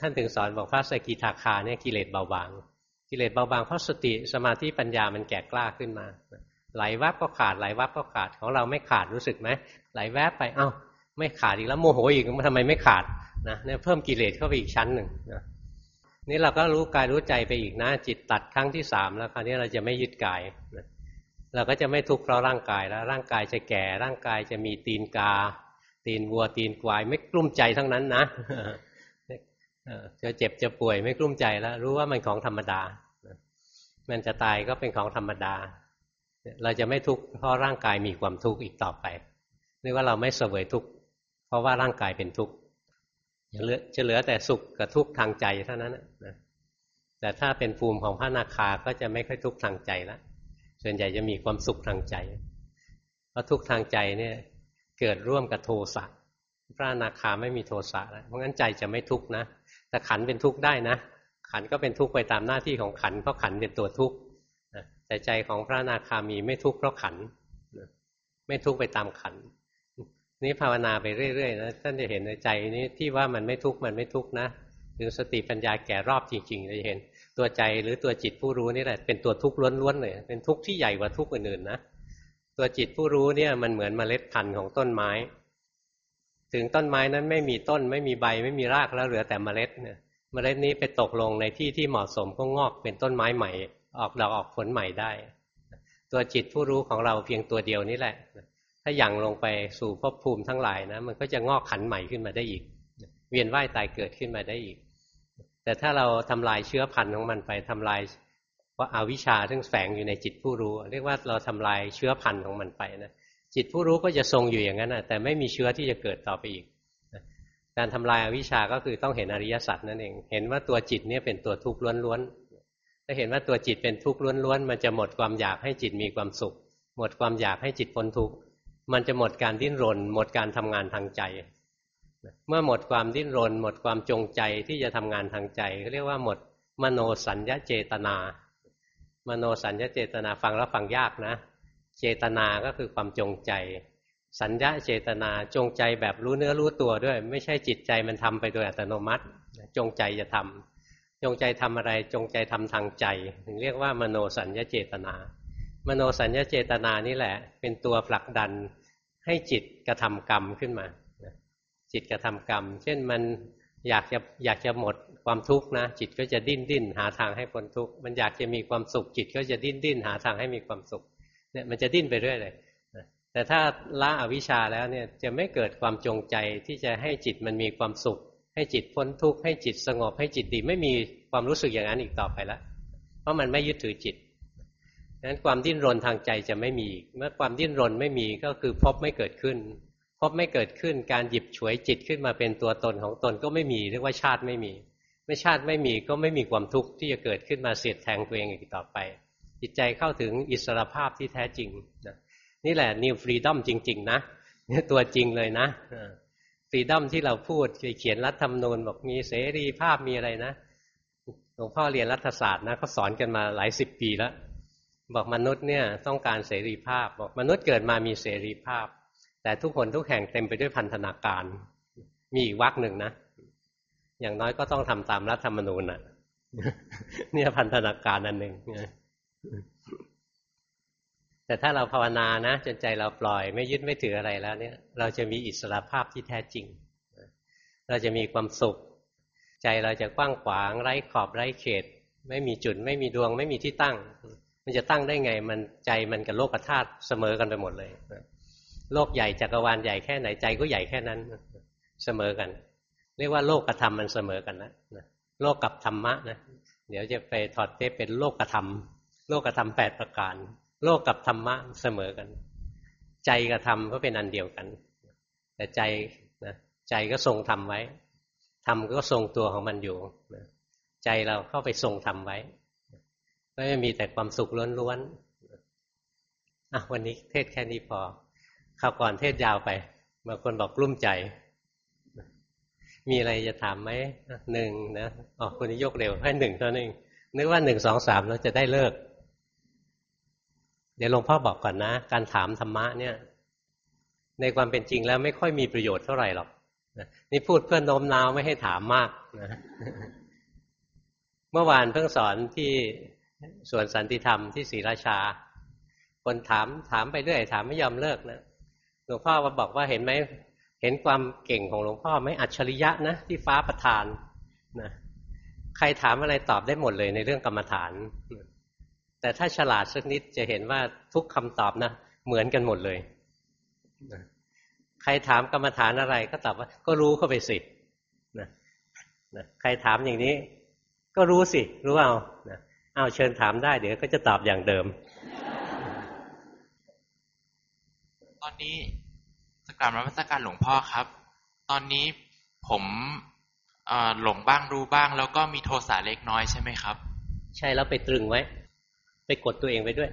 ท่านถึงสอนบอกพระสกิทาคาเนี่ยกิเลสเบาบาง กิเลสเบาบางเพราะสติสมาธิปัญญามันแก่กล้าขึ้นมาไหลแวบก็ขาดไหลแวบก็ขาดของเราไม่ขาดรู้สึกไหมไหลแวบไปเอ้าไม่ขาดอีกแล้วโมโหอีกทำไมไม่ขาดนะเนี่ยเพิ่มกิเลสเข้าไปอีกชั้นหนึ่งนะ นี่เราก็รู้กายรู้ใจไปอีกนะ จิตตัดครั้งที่สามแล้วคราวนี้เราจะไม่ยึดกายเราก็จะไม่ทุกข์เพราะร่างกายแล้ว ร่างกายจะแก่ร่างกายจะมีตีนกา ตีนวัวตีนควาย ไม่กลุ้มใจทั้งนั้นนะจะเจ็บจะป่วยไม่กลุ้มใจแล้ว รู้ว่ามันของธรรมดา มันจะตายก็เป็นของธรรมดา เราจะไม่ทุกข์เพราะร่างกายมีความทุกข์อีกต่อไปเรียกว่าเราไม่เสวยทุกข์เพราะว่าร่างกายเป็นทุกข์ จะเหลือแต่สุขกับทุกข์ทางใจเท่านั้นนะแต่ถ้าเป็นภูมิของพระนาคาก็จะไม่ค่อยทุกข์ทางใจแล้วส่วนใหญ่จะมีความสุขทางใจ เพราะทุกข์ทางใจเนี่ยเกิดร่วมกับโทสะพระนาคาไม่มีโทสะแล้วเพราะงั้นใจจะไม่ทุกข์นะแต่ขันเป็นทุกข์ได้นะ ขันก็เป็นทุกข์ไปตามหน้าที่ของขันเพราะขันเป็นตัวทุกข์แต่ใจของพระนาคามีไม่ทุกข์เพราะขันไม่ทุกข์ไปตามขัน นี้ภาวนาไปเรื่อยๆนะท่านจะเห็นในใจนี้ที่ว่ามันไม่ทุกข์มันไม่ทุกข์นะถึงสติปัญญาแก่รอบจริงๆจะเห็น ตัวใจหรือตัวจิตผู้รู้นี่แหละเป็นตัวทุกข์ล้วนๆเลยเป็นทุกข์ที่ใหญ่กว่าทุกข์อื่นๆนะตัวจิตผู้รู้เนี่ยมันเหมือนเมล็ดพันธุ์ของต้นไม้ ถึงต้นไม้นั้นไม่มีต้น ไม่มีใบไม่มีรากแล้วเหลือแต่เมล็ดเนี่ยเมล็ดนี้ไปตกลงในที่ที่เหมาะสมก็งอกเป็นต้นไม้ใหม่ ออกดอกออกผลใหม่ได้ ตัวจิตผู้รู้ของเราเพียงตัวเดียวนี่แหละ ถ้ายั่งลงไปสู่ภพภูมิทั้งหลายนะมันก็จะงอกขันใหม่ขึ้นมาได้อีก เวียนว่ายตายเกิดขึ้นมาได้อีก แต่ถ้าเราทำลายเชื้อพันธุ์ของมันไปทำลายว่าอาวิชชาซึ่งแฝงอยู่ในจิตผู้รู้ เรียกว่าเราทำลายเชื้อพันธุ์ของมันไปนะจิตผู้รู้ก็จะทรงอยู่อย่างนั้นนะแต่ไม่มีเชื้อที่จะเกิดต่อไปอีกการทำลายอาวิชชาก็คือต้องเห็นอริยสัจนั่นเอง เห็นว่าตัวจิตเนี่ยเป็นตัวทุกข์ล้วนๆถ้าเห็นว่าตัวจิตเป็นทุกข์ล้วนๆมันจะหมดความอยากให้จิตมีความสุข หมดความอยากให้จิตพ้นทุกข์ มันจะหมดการดิ้นรน หมดการทำงานทางใจ เมื่อหมดความดิ้นรน หมดความจงใจที่จะทำงานทางใจเรียกว่าหมดมโนสัญญเจตนา มโนสัญญเจตนาฟังแล้วฟังยากนะ เจตนาก็คือความจงใจ สัญญาเจตนาจงใจแบบรู้เนื้อรู้ตัวด้วย ไม่ใช่จิตใจมันทำไปโดยอัตโนมัติ จงใจจะทำจงใจทำอะไรจงใจทำทางใจ ถึงเรียกว่ามโนสัญญเจตนา มโนสัญญาเจตนานี่แหละ เป็นตัวผลักดันให้จิตกระทำกรรมขึ้นมา จิตกระทำกรรม เช่นมันอยากจะอยากจะหมดความทุกข์นะ จิตก็จะดิ้นดิ้นหาทางให้พ้นทุกข์มันอยากจะมีความสุข จิตก็จะดิ้นดิ้นหาทางให้มีความสุขเนี่ยมันจะดิ้นไปเรื่อยเลยแต่ถ้าละอวิชชาแล้วเนี่ยจะไม่เกิดความจงใจที่จะให้จิตมันมีความสุข ให้จิตพ้นทุกข์ให้จิตสงบให้จิตดีไม่มีความรู้สึกอย่างนั้นอีกต่อไปแล้วเพราะมันไม่ยึดถือจิต นั้นความดิ้นรนทางใจจะไม่มีเมื่อความดิ้นรนไม่มีก็คือพบไม่เกิดขึ้น ภพไม่เกิดขึ้นการหยิบฉวยจิตขึ้นมาเป็นตัวตนของตนก็ไม่มีเรียกว่าชาติไม่มี ไม่ชาติไม่มีก็ไม่มีความทุกข์ที่จะเกิดขึ้นมาเสียดแทงตัวเองอีกต่อไป จิตใจเข้าถึงอิสรภาพที่แท้จริงนะนี่แหละ new freedom จริง ๆ นะนี่ตัวจริงเลยนะ freedom ที่เราพูดเขียนรัฐธรรมนูญบอกมีเสรีภาพมีอะไรนะหลวงพ่อเรียนรัฐศาสตร์นะเขาสอนกันมาหลายสิบปีแล้ว บอกมนุษย์เนี่ยต้องการเสรีภาพ บอกมนุษย์เกิดมามีเสรีภาพ แต่ทุกคนทุกแห่งเต็มไปด้วยพันธนาการ มีอีกวักหนึ่งนะ อย่างน้อยก็ต้องทำตามรัฐธรรมนูญน่ะ เนี่ยพันธนาการอันหนึ่งแต่ถ้าเราภาวนานะจนใจเราปล่อยไม่ยึดไม่ถืออะไรแล้วเนี่ย เราจะมีอิสระภาพที่แท้จริง เราจะมีความสุข ใจเราจะกว้างขวางไร้ขอบไร้เขต ไม่มีจุด ไม่มีดวง ไม่มีที่ตั้ง มันจะตั้งได้ไง มันใจมันกับโลกธาตุเสมอกันไปหมดเลยโลกใหญ่จักรวาลใหญ่แค่ไหนใจก็ใหญ่แค่นั้นเสมอกัน เรียกว่าโลกกับธรรมมันเสมอกันนะโลกกับธรรมะนะเดี๋ยวจะไปถอดเทปเป็นโลกธรรมโลกธรรมแปดประการ โลกกับธรรมะเสมอกัน ใจกับธรรมก็เป็นอันเดียวกัน แต่ใจนะใจก็ทรงธรรมไว้ธรรมก็ทรงตัวของมันอยู่ใจเราเข้าไปทรงธรรมไว้ ก็จะมีแต่ความสุขล้วนๆอะวันนี้เทศแค่นี้พอข่าวก่อนเทศยาวไปบางคนบอกกลุ้มใจ มีอะไรจะถามไหมหนึ่งนะอ๋อคนนี้ยกเร็วให้หนึ่งเท่านั้นนึกว่าหนึ่งสองสามแล้วจะได้เลิก เดี๋ยวหลวงพ่อบอกก่อนนะ การถามธรรมะเนี่ย ในความเป็นจริงแล้วไม่ค่อยมีประโยชน์เท่าไหร่หรอกนี่พูดเพื่อโน้มน้าวไม่ให้ถามมากนะเมื่อวานเพิ่งสอนที่ ส่วนสันติธรรมที่ศรีราชา คนถามถามไปเรื่อยถามไม่ยอมเลิกนะหลวงพ่อก็บอกว่าเห็นไหมเห็นความเก่งของหลวงพ่อไหมอัจฉริยะนะที่ฟ้าประทานนะใครถามอะไรตอบได้หมดเลยในเรื่องกรรมฐาน แต่ถ้าฉลาดสักนิดจะเห็นว่าทุกคำตอบนะเหมือนกันหมดเลยใครถามกรรมฐานอะไรก็ตอบว่า ก็รู้เข้าไปสินะนะใครถามอย่างนี้ ก็รู้สิ รู้เอานะ เอาเชิญถามได้เดี๋ยวก็จะตอบอย่างเดิม ตอนนี้สกรรมรัชการหลวงพ่อครับ ตอนนี้ผมหลงบ้างรู้บ้าง แล้วก็มีโทสะเล็กน้อยใช่ไหมครับ ใช่แล้วไปตรึงไว้ ไปกดตัวเองไปด้วย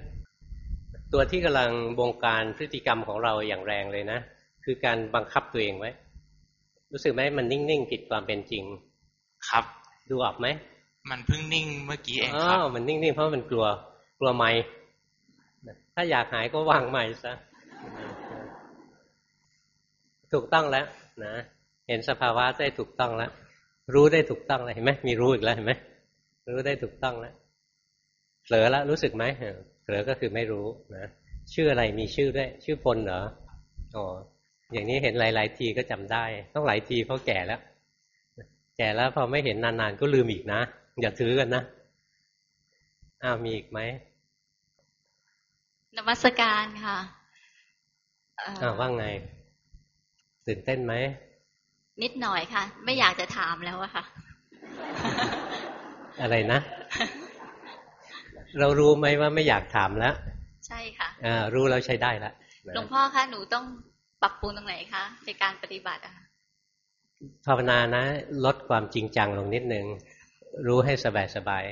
ตัวที่กำลังบงการพฤติกรรมของเราอย่างแรงเลยนะ คือการบังคับตัวเองไว้ รู้สึกไหมมันนิ่งๆผิดความเป็นจริง ครับ ดูออกไหม มันเพิ่งนิ่งเมื่อกี้เองครับอ๋อมันนิ่งๆเพราะมันกลัว กลัวไม่ถ้าอยากหายก็วางใหม่ซะถูกต้องแล้วนะเห็นสภาวะได้ถูกต้องแล้วรู้ได้ถูกต้องแล้วเห็นไหมมีรู้อีกแล้วเห็นไหมรู้ได้ถูกต้องแล้วเผลอแล้วรู้สึกไหมเผลอก็คือไม่รู้นะชื่ออะไรมีชื่อด้วย ชื่อพลเหรออ๋ออย่างนี้เห็นหลาย ๆ ทีก็จำได้ ต้องหลายทีเพราะแก่แล้ว แก่แล้วพอไม่เห็นนาน ๆ ก็ลืมอีกนะ อย่าถือกันนะอ้าวมีอีกไหมนมัสการค่ะอ้าวว่าไง ตื่นเต้นไหม นิดหน่อยค่ะ ไม่อยากจะถามแล้วอะค่ะ อะไรนะ เรารู้ไหมว่าไม่อยากถามแล้ว ใช่ค่ะอ่ารู้แล้วใช้ได้แล้วหลวงพ่อคะหนูต้องปรับปรุงตรงไหนคะในการปฏิบัติอะภาวนานะ ลดความจริงจังลงนิดนึง รู้ให้สบายสบาย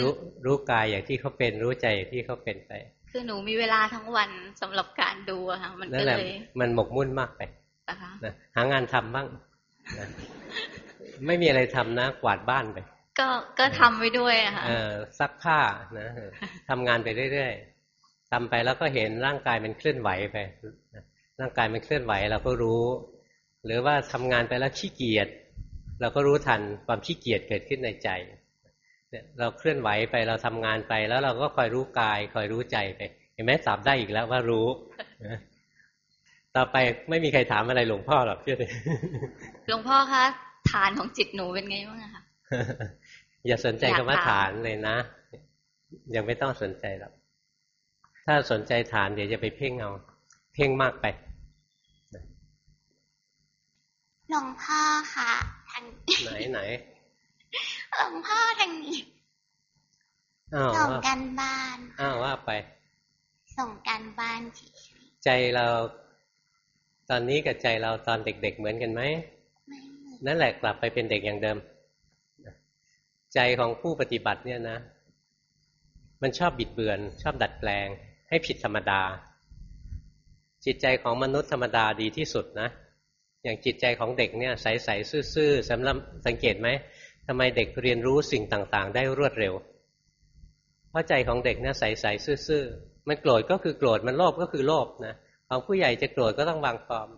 รู้รู้กายอย่างที่เขาเป็นรู้ใจอย่างที่เขาเป็นไป คือหนูมีเวลาทั้งวันสำหรับการดูอะค่ะมันก็เลยมันหมกมุ่นมากไปนะหางานทำบ้างนะไม่มีอะไรทำนะกวาดบ้านไป ก็ก็ทำไว้ด้วยอะค่ะซักผ้านะทำงานไปเรื่อยๆทำไปแล้วก็เห็นร่างกายมันเคลื่อนไหวไปร่างกายมันเคลื่อนไหวเราก็รู้ หรือว่าทำงานไปแล้วขี้เกียจ เราก็รู้ทันความขี้เกียจเกิดขึ้นในใจเนี่ยเราเคลื่อนไหวไปเราทำงานไปแล้วเราก็คอยรู้กาย คอยรู้ใจไป เห็นไหมตอบได้อีกแล้วว่ารู้ ต่อไปไม่มีใครถามอะไรหลวงพ่อหรอกเชื่อเลยหลวงพ่อคะฐานของจิตหนูเป็นไงบ้างคะอย่าสนใจคำว่าฐานเลยนะ ยังไม่ต้องสนใจหรอกถ้าสนใจฐานเดี๋ยวจะไปเพ่งเอา เพ่งมากไปหลวงพ่อค่ะทาง ไหนไหนหลวงพ่อทางนี้ส่งกันบ้านอ้าวว่าไป ส่งกันบ้านใจเรา ตอนนี้กับใจเราตอนเด็ก ๆ เหมือนกันไหมนั่นแหละกลับไปเป็นเด็กอย่างเดิม ใจของผู้ปฏิบัติเนี่ยนะ มันชอบบิดเบือน ชอบดัดแปลง ให้ผิดธรรมดา จิตใจของมนุษย์ธรรมดาดีที่สุดนะ อย่างจิตใจของเด็กเนี่ยใสๆซื่อๆสำหรับสังเกตไหมทำไมเด็กเรียนรู้สิ่งต่างๆ ได้รวดเร็ว เพราะใจของเด็กเนี่ยใสๆซื่อๆมันโกรธก็คือโกรธมันโลภก็คือโลภนะของผู้ใหญ่จะโกรธก็ต้องวางฟอร์ม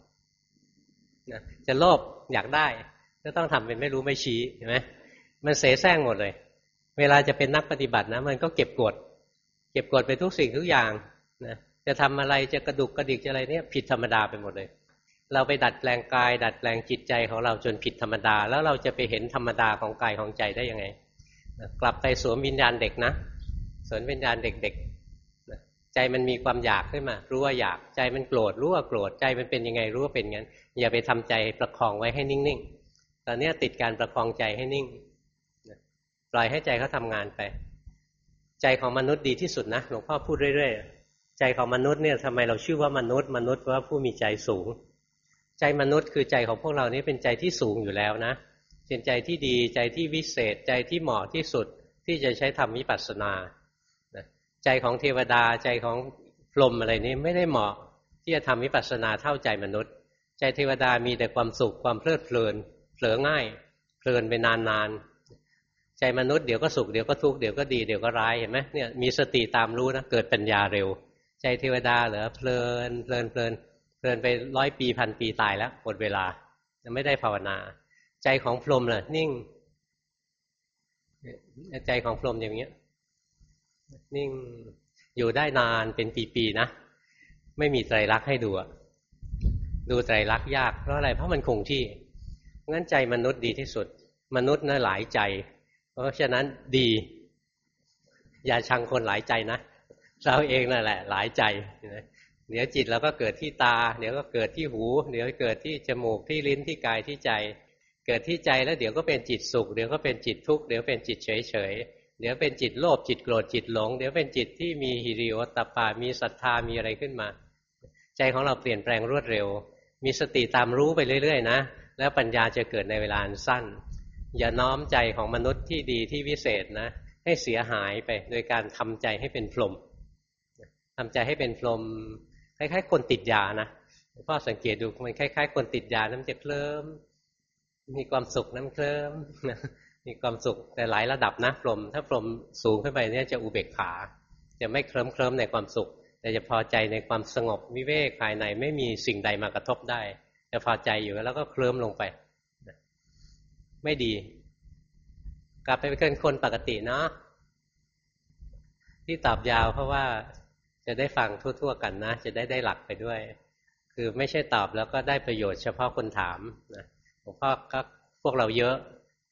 นะจะโลภอยากได้ ก็ต้องทำเป็นไม่รู้ไม่ชี้เห็นไหมมันเสแสร้งหมดเลย เวลาจะเป็นนักปฏิบัตินะ มันก็เก็บกด เก็บกดไปทุกสิ่งทุกอย่างนะจะทำอะไรจะกระดุกกระดิกจะอะไรเนี่ยผิดธรรมดาไปหมดเลย เราไปดัดแปลงกาย ดัดแปลงจิตใจของเราจนผิดธรรมดา แล้วเราจะไปเห็นธรรมดาของกายของใจได้ยังไง กลับไปสวมวิญญาณเด็กนะสวมวิญญาณเด็กๆใจมันมีความอยากขึ้นมา รู้ว่าอยากใจมันโกรธรู้ว่าโกรธใจมันเป็นยังไงรู้ว่าเป็นงั้น อย่าไปทำใจประคองไว้ให้นิ่งๆตอนนี้ติดการประคองใจให้นิ่งปล่อยให้ใจเขาทางานไป ใจของมนุษย์ดีที่สุดนะหลวงพ่อพูดเรื่อยๆใจของมนุษย์เนี่ยทำไมเราชื่อว่ามนุษย์ มนุษย์ว่าผู้มีใจสูง ใจมนุษย์คือใจของพวกเรานี้เป็นใจที่สูงอยู่แล้วนะเป็นใจที่ดีใจที่วิเศษ ใจที่เหมาะที่สุดที่จะใช้ทำวิปัสสนาใจของเทวดาใจของพรหมอะไรนี้ไม่ได้เหมาะที่จะทำวิปัสสนาเท่าใจมนุษย์ ใจเทวดามีแต่ความสุขความเพลิดเพลินเผลอง่ายเพลินไปนานๆใจมนุษย์เดี๋ยวก็สุขเดี๋ยวก็ทุกข์เดี๋ยวก็ดีเดี๋ยวก็ร้ายเห็นไหมเนี่ยมีสติตามรู้นะเกิดปัญญาเร็ว ใจเทวดาเหรอเพลินเพลินเพลิน เพลินไปร้อยปีพันปีตายแล้วหมดเวลาจะไม่ได้ภาวนา ใจของพรหมล่ะนิ่ง ใจของพรหมอย่างเงี้ย นิ่งอยู่ได้นานเป็นปีๆนะไม่มีไตรลักให้ดูดูไตรลักยากเพราะอะไรเพราะมันคงที่งั้นใจมนุษย์ดีที่สุด มนุษย์นะหลายใจ เพราะฉะนั้นดี อย่าชังคนหลายใจนะเราเองนั่นแหละ หลายใจ เดี๋ยวจิตเราก็เกิดที่ตา เดี๋ยวก็เกิดที่หู เดี๋ยวเกิดที่จมูกที่ลิ้นที่กายที่ใจ เกิดที่ใจแล้วเดี๋ยวก็เป็นจิตสุข เดี๋ยวก็เป็นจิตทุกข์เดี๋ยวเป็นจิตเฉยเฉยเดี๋ยวเป็นจิตโลภจิตโกรธจิตหลง เดี๋ยวเป็นจิตที่มีฮิริโอตปามีศรัทธามีอะไรขึ้นมา ใจของเราเปลี่ยนแปลงรวดเร็ว มีสติตามรู้ไปเรื่อยๆ นะ แล้วปัญญาจะเกิดในเวลาสั้น อย่าน้อมใจของมนุษย์ที่ดีที่วิเศษนะ ให้เสียหายไปโดยการทำใจให้เป็นพรหมทำใจให้เป็นพรหม คล้ายๆ คนติดยานะพ่อสังเกตดูมันคล้าย ๆ คนติดยาน้ำจะเคลิ้มมีความสุขน้ำเคลิ้มมีความสุขแต่หลายระดับนะพรมถ้าพรมสูงขึ้นไปเนี่ยจะอุเบกขา จะไม่เคลิ้มเคลิ้มในความสุข แต่จะพอใจในความสงบวิเวกภายในไม่มีสิ่งใดมากระทบได้จะพอใจอยู่แล้วก็เคลิ้มลงไป ไม่ดี กลับไปเป็นคนปกติเนาะที่ตอบยาวเพราะว่า จะได้ฟังทั่ว ๆ กันนะ จะได้ได้หลักไปด้วย คือไม่ใช่ตอบแล้วก็ได้ประโยชน์เฉพาะคนถามนะหลวงพ่อก็พวกเราเยอะ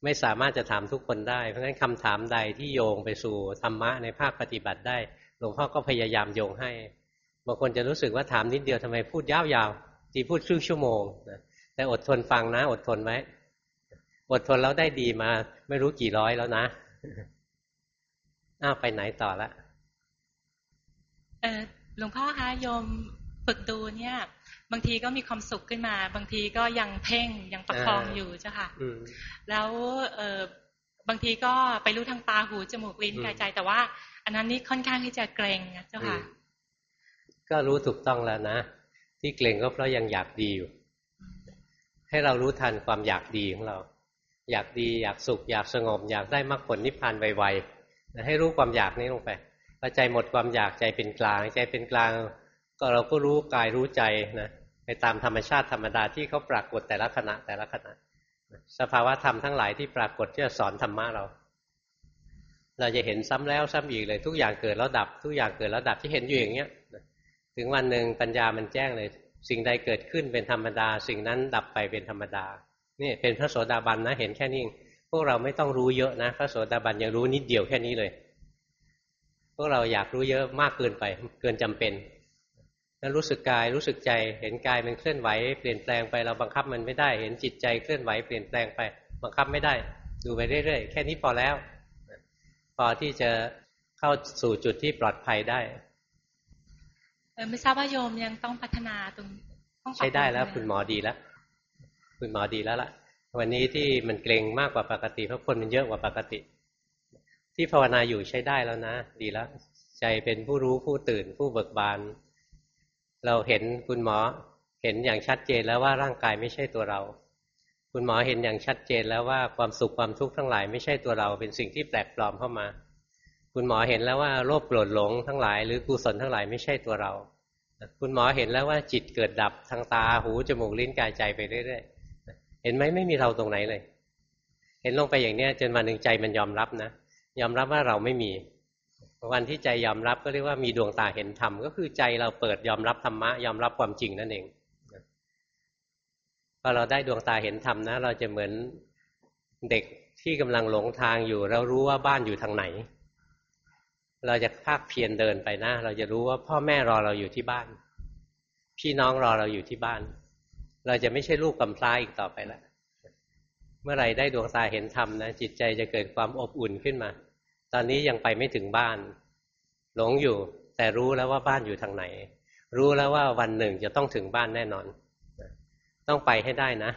ไม่สามารถจะถามทุกคนได้ เพราะฉะนั้นคำถามใดที่โยงไปสู่ธรรมะในภาคปฏิบัติได้ หลวงพ่อก็พยายามโยงให้ บางคนจะรู้สึกว่าถามนิดเดียวทำไมพูดยาวๆทีพูดครึ่งชั่วโมงนะแต่อดทนฟังนะ อดทนไว้ อดทนแล้วได้ดีมา ไม่รู้กี่ร้อยแล้วนะอ้าวไปไหนต่อละ หลวงพ่อคะโยมฝึกดูเนี่ย บางทีก็มีความสุขขึ้นมา บางทีก็ยังเพ่งยังประคองอยู่เจ้าค่ะแล้วเออบางทีก็ไปรู้ทางตาหูจมูกลิ้นกายใจ แต่ว่า อันนั้นนี่ค่อนข้างที่จะเกรงเจ้าค่ะ ก็รู้ถูกต้องแล้วนะ ที่เกรงก็เพราะยังอยากดีอยู่ ให้เรารู้ทันความอยากดีของเรา อยากดีอยากสุข อยากสงบ อยากได้มรรคผลนิพพานไวๆให้รู้ความอยากนี้ลงไป พอใจหมดความอยากใจเป็นกลาง ใจเป็นกลาง ก็เราก็รู้กายรู้ใจนะไปตามธรรมชาติธรรมดาที่เขาปรากฏแต่ละขณะแต่ละขณะ สภาวะธรรมทั้งหลายที่ปรากฏที่จะสอนธรรมะเรา เราจะเห็นซ้ำแล้วซ้ำอีกเลยทุกอย่างเกิดแล้วดับ ทุกอย่างเกิดแล้วดับที่เห็นอยู่อย่างเงี้ยถึงวันหนึ่งปัญญามันแจ้งเลย สิ่งใดเกิดขึ้นเป็นธรรมดา สิ่งนั้นดับไปเป็นธรรมดานี่เป็นพระโสดาบันนะเห็นแค่นี้พวกเราไม่ต้องรู้เยอะนะ พระโสดาบันยังรู้นิดเดียวแค่นี้เลย พวกเราอยากรู้เยอะมากเกินไปเกินจำเป็นแล้วรู้สึกกายรู้สึกใจเห็นกายมันเคลื่อนไหวเปลี่ยนแปลงไปเราบังคับมันไม่ได้ เห็นจิตใจเคลื่อนไหวเปลี่ยนแปลงไป บังคับไม่ได้ ดูไปเรื่อยๆ แค่นี้พอแล้ว พอที่จะเข้าสู่จุดที่ปลอดภัยได้ไม่ทราบว่าโยมยังต้องพัฒนาตรงใช้ได้แล้วคุณหมอดีแล้วคุณหมอดีแล้วล่ะ วันนี้ที่มันเกรงมากกว่าปกติเพราะคนมันเยอะกว่าปกติ ที่ภาวนาอยู่ใช้ได้แล้วนะ ดีแล้ว ใจเป็นผู้รู้ผู้ตื่นผู้เบิกบาน เราเห็นคุณหมอเห็นอย่างชัดเจนแล้วว่าร่างกายไม่ใช่ตัวเรา คุณหมอเห็นอย่างชัดเจนแล้วว่าความสุขความทุกข์ทั้งหลายไม่ใช่ตัวเรา เป็นสิ่งที่แปลกปลอมเข้ามา คุณหมอเห็นแล้วว่าโลภโกรธหลงทั้งหลาย หรือกุศลทั้งหลายไม่ใช่ตัวเรา คุณหมอเห็นแล้วว่าจิตเกิดดับทางตาหูจมูกลิ้นกายใจไปเรื่อยๆเห็นไหมไม่มีเราตรงไหนเลย เห็นลงไปอย่างเนี้ยจนวันหนึ่งใจมันยอมรับนะ ยอมรับว่าเราไม่มี วันที่ใจยอมรับก็เรียกว่ามีดวงตาเห็นธรรมก็คือใจเราเปิดยอมรับธรรมะยอมรับความจริงนั่นเองพอเราได้ดวงตาเห็นธรรมนะ เราจะเหมือนเด็กที่กำลังหลงทางอยู่ เรารู้ว่าบ้านอยู่ทางไหน เราจะภาคเพียรเดินไปนะ เราจะรู้ว่าพ่อแม่รอเราอยู่ที่บ้าน พี่น้องรอเราอยู่ที่บ้าน เราจะไม่ใช่ลูกกำพร้าอีกต่อไปแล้วเมื่อไรได้ดวงตาเห็นธรรมนะจิตใจจะเกิดความอบอุ่นขึ้นมา ตอนนี้ยังไปไม่ถึงบ้าน หลงอยู่ แต่รู้แล้วว่าบ้านอยู่ทางไหน รู้แล้วว่าวันหนึ่งจะต้องถึงบ้านแน่นอน ต้องไปให้ได้นะ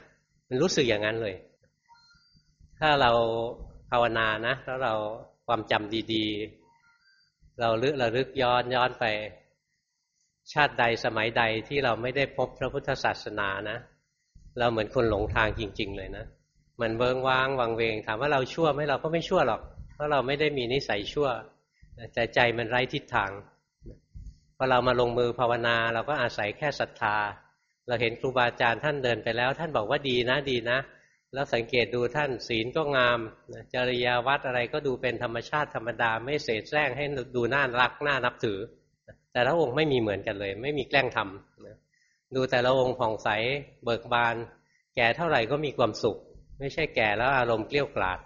มันรู้สึกอย่างนั้นเลย ถ้าเราภาวนานะแล้วเราความจำดีๆ เราลึกระลึกย้อนย้อนไป ชาติใดสมัยใดที่เราไม่ได้พบพระพุทธศาสนานะเราเหมือนคนหลงทางจริง ๆ เลยนะมันเบิงว้างวังเวง ถามว่าเราชั่วไหมเราก็ไม่ชั่วหรอก เพราะเราไม่ได้มีนิสัยชั่วแต่ใจมันไร้ทิศทางพอเรามาลงมือภาวนา เราก็อาศัยแค่ศรัทธา เราเห็นครูบาอาจารย์ท่านเดินไปแล้ว ท่านบอกว่าดีนะดีนะ แล้วสังเกตดูท่านศีลก็งามจริยาวัดอะไรก็ดูเป็นธรรมชาติธรรมดา ไม่เสแสร้งให้ดูน่ารักน่านับถือ แต่ละองค์ไม่มีเหมือนกันเลย ไม่มีแกล้งทำดูแต่ละองค์ผ่องใสเบิกบาน แก่เท่าไหร่ก็มีความสุข ไม่ใช่แก่แล้วอารมณ์เกลี้ยกล่อม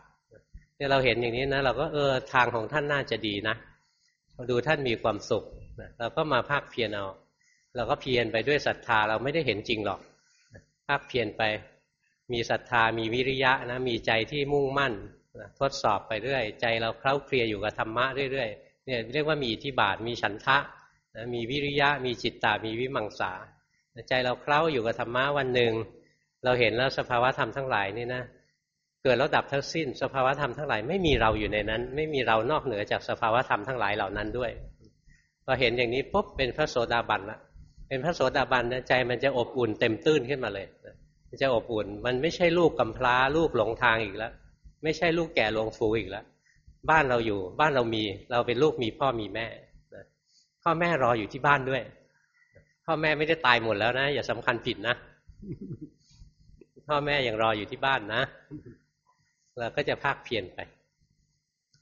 เนี่ยเราเห็นอย่างนี้นะ เราก็เออทางของท่านน่าจะดีนะเราดูท่านมีความสุขเราก็มาภาคเพียรเอาเราก็เพียรไปด้วยศรัทธาเราไม่ได้เห็นจริงหรอก ภาคเพียรไปมีศรัทธามีวิริยะนะมีใจที่มุ่งมั่นทดสอบไปเรื่อย ใจเราเคล้าเคลียอยู่กับธรรมะเรื่อยๆเนี่ยเรียกว่ามีที่บาทมีฉันทะนะมีวิริยะมีจิตตามีวิมังสาใจเราเคล้าอยู่กับธรรมะวันหนึ่งเราเห็นแล้วสภาวะธรรมทั้งหลายนี่นะ เกิดแล้วดับทั้งสิ้น สภาวธรรมทั้งหลายไม่มีเราอยู่ในนั้น ไม่มีเรานอกเหนือจากสภาวธรรมทั้งหลายเหล่านั้นด้วยพอเห็นอย่างนี้ปุ๊บเป็นพระโสดาบันละเป็นพระโสดาบันใจมันจะอบอุ่นเต็มตื้นขึ้นมาเลยมันจะอบอุ่นมันไม่ใช่ลูกกำพร้าลูกหลงทางอีกแล้ว ไม่ใช่ลูกแก่หลงฟูอีกแล้ว บ้านเราอยู่ บ้านเรามี เราเป็นลูกมีพ่อมีแม่พ่อแม่รออยู่ที่บ้านด้วย พ่อแม่ไม่ได้ตายหมดแล้วนะ อย่าสำคัญผิดนะ พ่อแม่ยังรออยู่ที่บ้านนะ เราก็จะภาคเพียนไป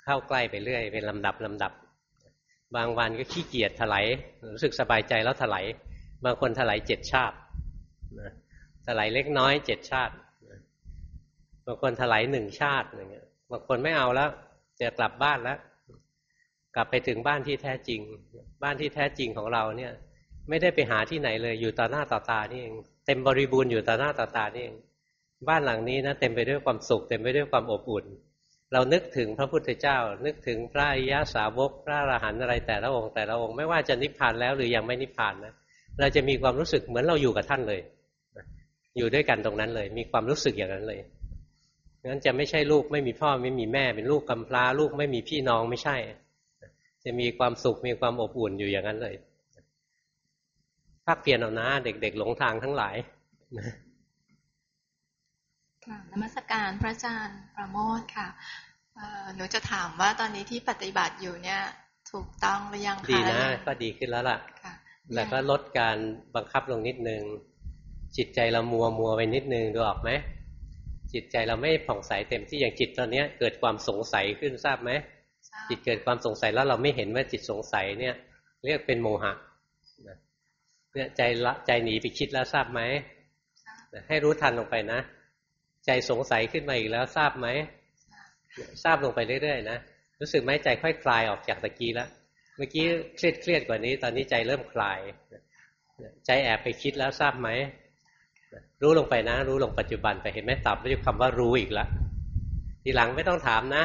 เข้าใกล้ไปเรื่อย เป็นลำดับลำดับ บางวันก็ขี้เกียจถลายรู้สึกสบายใจแล้วถลายบางคนถลายเจ็ดชาติถลายเล็กน้อยเจ็ดชาติบางคนถลายหนึ่งชาติอย่างเงี้ยบางคนไม่เอาแล้วจะกลับบ้านแล้ว กลับไปถึงบ้านที่แท้จริง บ้านที่แท้จริงของเราเนี่ย ไม่ได้ไปหาที่ไหนเลยอยู่ต่อหน้าต่อตานี่เองเต็มบริบูรณ์อยู่ต่อหน้าต่อตานี่เอง บ้านหลังนี้นะเต็มไปด้วยความสุข เต็มไปด้วยความอบอุ่น เรานึกถึงพระพุทธเจ้า นึกถึงพระอริยสาวก พระอรหันต์อะไรแต่ละองค์แต่ละองค์ไม่ว่าจะนิพพานแล้วหรือยังไม่นิพพานนะเราจะมีความรู้สึกเหมือนเราอยู่กับท่านเลย อยู่ด้วยกันตรงนั้นเลย มีความรู้สึกอย่างนั้นเลยงั้นจะไม่ใช่ลูกไม่มีพ่อไม่มีแม่เป็นลูกกำพร้าลูกไม่มีพี่น้องไม่ใช่ จะมีความสุขมีความอบอุ่นอยู่อย่างนั้นเลยภาคเพียรเอานะเด็กๆหลงทางทั้งหลาย นมัสการพระอาจารย์ประโมทค่ะหนูจะถามว่าตอนนี้ที่ปฏิบัติอยู่เนี่ย ถูกต้องหรือยังคะดีนะก็ดีขึ้นแล้วล่ะแล้วก็ลดการบังคับลงนิดนึง จิตใจเรามัวมัวไปนิดนึงดูออกไหมจิตใจเราไม่ผ่องใสเต็มที่อย่างจิตตอนนี้เกิดความสงสัยขึ้นทราบไหมจิตเกิดความสงสัยแล้วเราไม่เห็นว่าจิตสงสัยเนี่ย เรียกเป็นโมหะเนี่ยใจละใจหนีไปคิดแล้วทราบไหมให้รู้ทันลงไปนะ ใจสงสัยขึ้นมาอีกแล้วทราบไหมทราบลงไปเรื่อยๆนะรู้สึกไหมใจค่อยคลายออกจากตะกี้แล้วเมื่อกี้เครียดเครียดกว่านี้ ตอนนี้ใจเริ่มคลาย ใจแอบไปคิดแล้วทราบไหมรู้ลงไปนะ รู้ลงปัจจุบันไปเห็นไหมตอบด้วยคำว่ารู้อีกแล้วทีหลังไม่ต้องถามนะ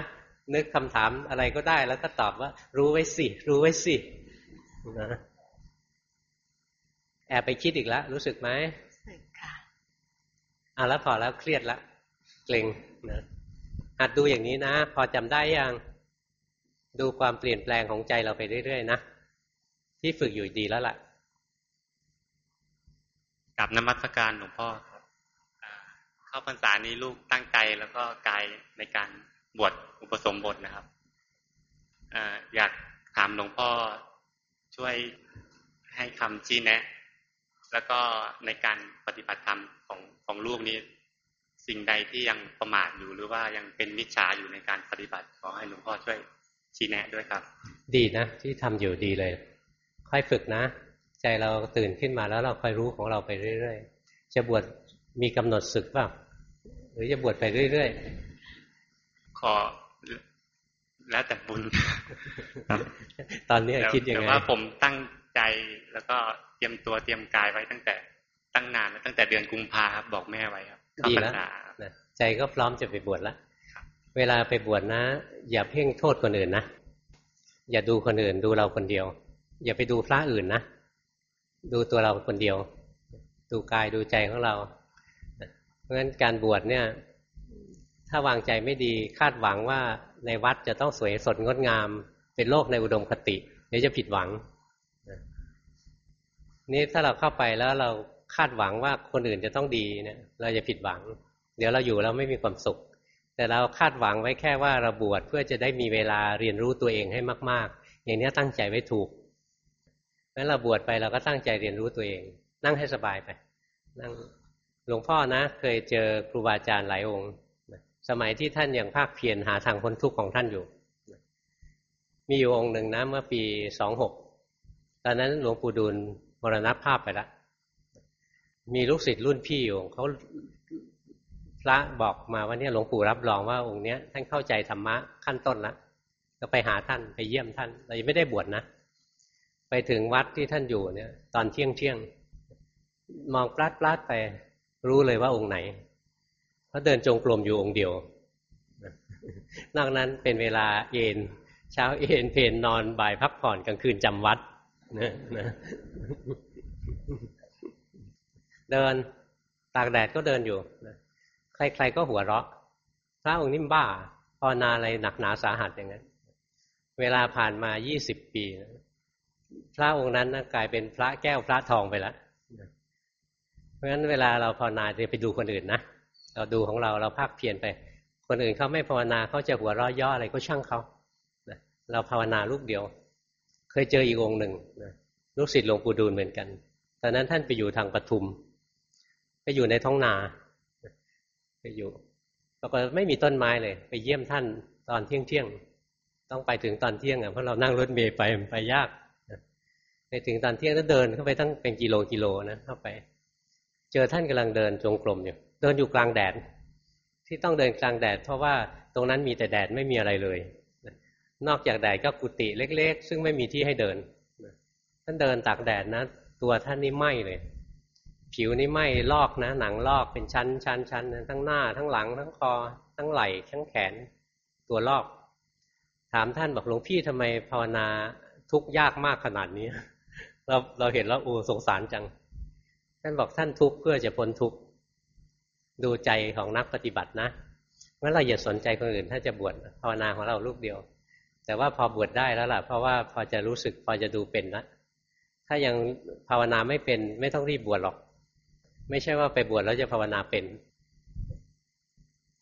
นึกคำถามอะไรก็ได้ แล้วก็ตอบว่า รู้ไว้สิ รู้ไว้สินะแอบไปคิดอีกแล้วรู้สึกไหม อะแล้วพอแล้วเครียดล้วเกรงนะหัดดูอย่างนี้นะ พอจำได้ยังดูความเปลี่ยนแปลงของใจเราไปเรื่อยๆนะที่ฝึกอยู่ดีแล้วล่ะกับนมัสการหลวงพ่อครับเข้าพรรษานี้ลูกตั้งใจแล้วก็กายในการบวชอุปสมบทนะครับอยากถามหลวงพ่อช่วยให้คำชี้แนะ แล้วก็ในการปฏิบัติธรรมของของลูกนี้ สิ่งใดที่ยังประมาทอยู่หรือว่ายังเป็นมิจฉาอยู่ในการปฏิบัติขอให้หลวงพ่อช่วยชี้แนะด้วยครับ ดีนะที่ทำอยู่ดีเลย ค่อยฝึกนะ ใจเราตื่นขึ้นมาแล้วเราค่อยรู้ของเราไปเรื่อยๆจะบวชมีกำหนดศึกเปล่าหรือจะบวชไปเรื่อยๆขอแล้วแต่บุญตอนนี้คิดยังไงแต่ว่าผมตั้งใจแล้วก็เต รียมตัวเตรียมกายไว้ตั้งแต่ตั้งนานแล้วตั้งแต่เดือนกุมภาครับบอกแม่ไว้ครับดีแล้วใจก็พร้อมจะไปบวชแล้วเวลาไปบวชนะ อย่าเพ่งโทษคนอื่นนะอย่าดูคนอื่นดูเราคนเดียว อย่าไปดูพระอื่นนะดูตัวเราคนเดียว ดูกายดูใจของเรา เพราะฉะนั้นการบวชเนี่ย ถ้าวางใจไม่ดีคาดหวังว่าในวัดจะต้องสวยสดงดงาม เป็นโลกในอุดมคติ เดี๋ยวจะผิดหวัง นี่ถ้าเราเข้าไปแล้วเราคาดหวังว่าคนอื่นจะต้องดีเนี่ยเราจะผิดหวัง เดี๋ยวเราอยู่เราไม่มีความสุข แต่เราคาดหวังไว้แค่ว่าเราบวชเพื่อจะได้มีเวลาเรียนรู้ตัวเองให้มาก ๆ อย่างนี้ตั้งใจไว้ถูกงั้นเราบวชไปเราก็ตั้งใจเรียนรู้ตัวเอง นั่งให้สบายไป นั่งหลวงพ่อนะ เคยเจอครูบาอาจารย์หลายองค์ สมัยที่ท่านยังภาคเพียรหาทางพ้นทุกข์ของท่านอยู่ มีอยู่องค์หนึ่งนะเมื่อปีสองหกตอนนั้นหลวงปู่ดูล มรณภาพไปแล้วมีลูกศิษย์รุ่นพี่อยู่เขาพระบอกมาว่าเนี่ยหลวงปู่รับรองว่าองค์เนี้ยท่านเข้าใจธรรมะขั้นต้นแล้วก็ไปหาท่านไปเยี่ยมท่านเรายังไม่ได้บวชนะ ไปถึงวัดที่ท่านอยู่เนี่ย ตอนเที่ยงเที่ยงมองปลาดปลาดไปรู้เลยว่าองค์ไหนเขาเดินจงกรมอยู่องค์เดียวนอกนั้นเป็นเวลาเอนเช้าเอนเพนนอนบ่ายพักผ่อนกลางคืนจำวัด นะนะเดินตากแดดก็เดินอยู่นะใคร ๆ ก็หัวเราะ พระองค์นิ่มบ้าภาวนาอะไรหนักหนาสาหัสอย่างนั้น เวลาผ่านมายี่สิบปีนะพระองค์นั้นนะกลายเป็นพระแก้วพระทองไปแล้วเพราะฉะนั้นเวลาเราภาวนาจะไปดูคนอื่นนะเราดูของเราเราภาคเพียรไป คนอื่นเขาไม่ภาวนาเขาจะหัวเราะย่ออะไรก็ช่างเขาเราภาวนาลูกเดียว เคยเจออีกองหนึ่งนะลูกศิษย์หลวงปู่ดูลเหมือนกัน ตอนนั้นท่านไปอยู่ทางปทุม ไปอยู่ในท้องนา ไปอยู่ปรากฏไม่มีต้นไม้เลย ไปเยี่ยมท่านตอนเที่ยงเที่ยง ต้องไปถึงตอนเที่ยงอะเพราะเรานั่งรถเมล์ไปไปยากไปถึงตอนเที่ยงก็เดินเข้าไปตั้งเป็นกิโลกิโลนะเข้าไป เจอท่านกำลังเดินจงกรมอยู่ เดินอยู่กลางแดด ที่ต้องเดินกลางแดด เพราะว่าตรงนั้นมีแต่แดดไม่มีอะไรเลย นอกจากแดดก็กุฏิเล็ก ๆ ซึ่งไม่มีที่ให้เดินท่านเดินตากแดดนะ ตัวท่านนี่ไหม้เลย ผิวนี่ไหม้ลอกนะ หนังลอกเป็นชั้นชั้นชั้นทั้งหน้า ทั้งหลัง ทั้งคอ ทั้งไหล่ทั้งแขน ตัวลอก ถามท่านบอกหลวงพี่ทำไมภาวนาทุกยากมากขนาดนี้ เราเราเห็นแล้วโอ้สงสารจัง ท่านบอกท่านทุกเพื่อจะพ้นทุกดูใจของนักปฏิบัตินะเมื่อเราอย่าสนใจคนอื่นถ้าจะบวชภาวนาของเราลูกเดียว แต่ว่าพอบวชได้แล้วล่ะ เพราะว่าพอจะรู้สึกพอจะดูเป็นละถ้ายังภาวนาไม่เป็น ไม่ต้องรีบบวชหรอก ไม่ใช่ว่าไปบวชแล้วจะภาวนาเป็น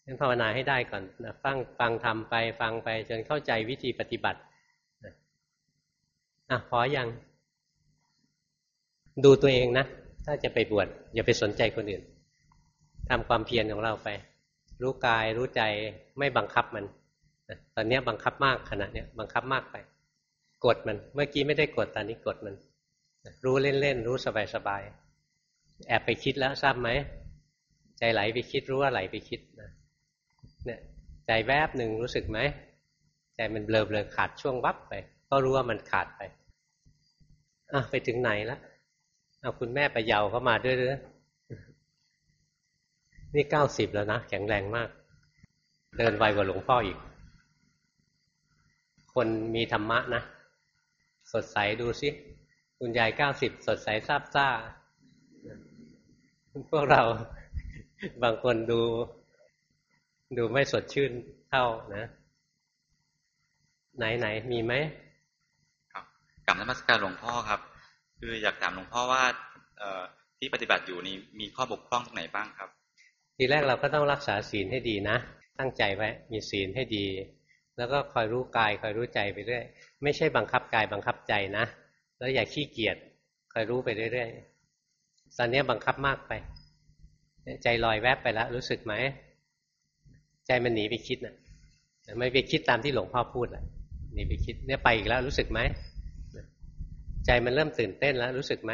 ต้องภาวนาให้ได้ก่อนนะฟังฟังทำไปฟังไปจนเข้าใจวิธีปฏิบัติอะพออยัง ดูตัวเองนะ ถ้าจะไปบวชอย่าไปสนใจคนอื่นทำความเพียรของเราไป รู้กายรู้ใจไม่บังคับมัน ตอนนี้บังคับมากขณะเนี้ยบังคับมากไป กดมัน เมื่อกี้ไม่ได้กดตอนนี้กดมันรู้เล่นๆรู้สบายๆแอบไปคิดแล้วทราบไหมใจไหลไปคิดรู้ว่าไหลไปคิดนะเนี่ยใจแวบหนึ่งรู้สึกไหมใจมันเบลอเบลอขาดช่วงวับไป ก็รู้ว่ามันขาดไปอะไปถึงไหนละเอาคุณแม่ไปเยาเข้ามาด้วยเลยนี่เก้าสิบแล้วนะแข็งแรงมาก เดินไวกว่าหลวงพ่ออีก คนมีธรรมะนะ สดใสดูสิคุณยายเก้าสิบสดใสซาบซ่า พวกเราบางคนดู ดูไม่สดชื่นเท่านะ ไหนไหนมีไหมครับกับนมัสการหลวงพ่อครับ คืออยากถามหลวงพ่อว่าที่ปฏิบัติอยู่นี้มีข้อบกพร่องตรงไหนบ้างครับ ทีแรกเราก็ต้องรักษาศีลให้ดีนะ ตั้งใจไว้มีศีลให้ดี แล้วก็คอยรู้กายคอยรู้ใจไปเรื่อยไม่ใช่บังคับกายบังคับใจนะ แล้วอย่าขี้เกียจคอยรู้ไปเรื่อยๆตอนนี้บังคับมากไป ใจลอยแวบไปแล้วรู้สึกไหมใจมันหนีไปคิดนะ่ะไม่ไปคิดตามที่หลวงพ่อพูดแหละหนีไปคิดเนี่ยไปอีกแล้วรู้สึกไหมใจมันเริ่มตื่นเต้นแล้วรู้สึกไหม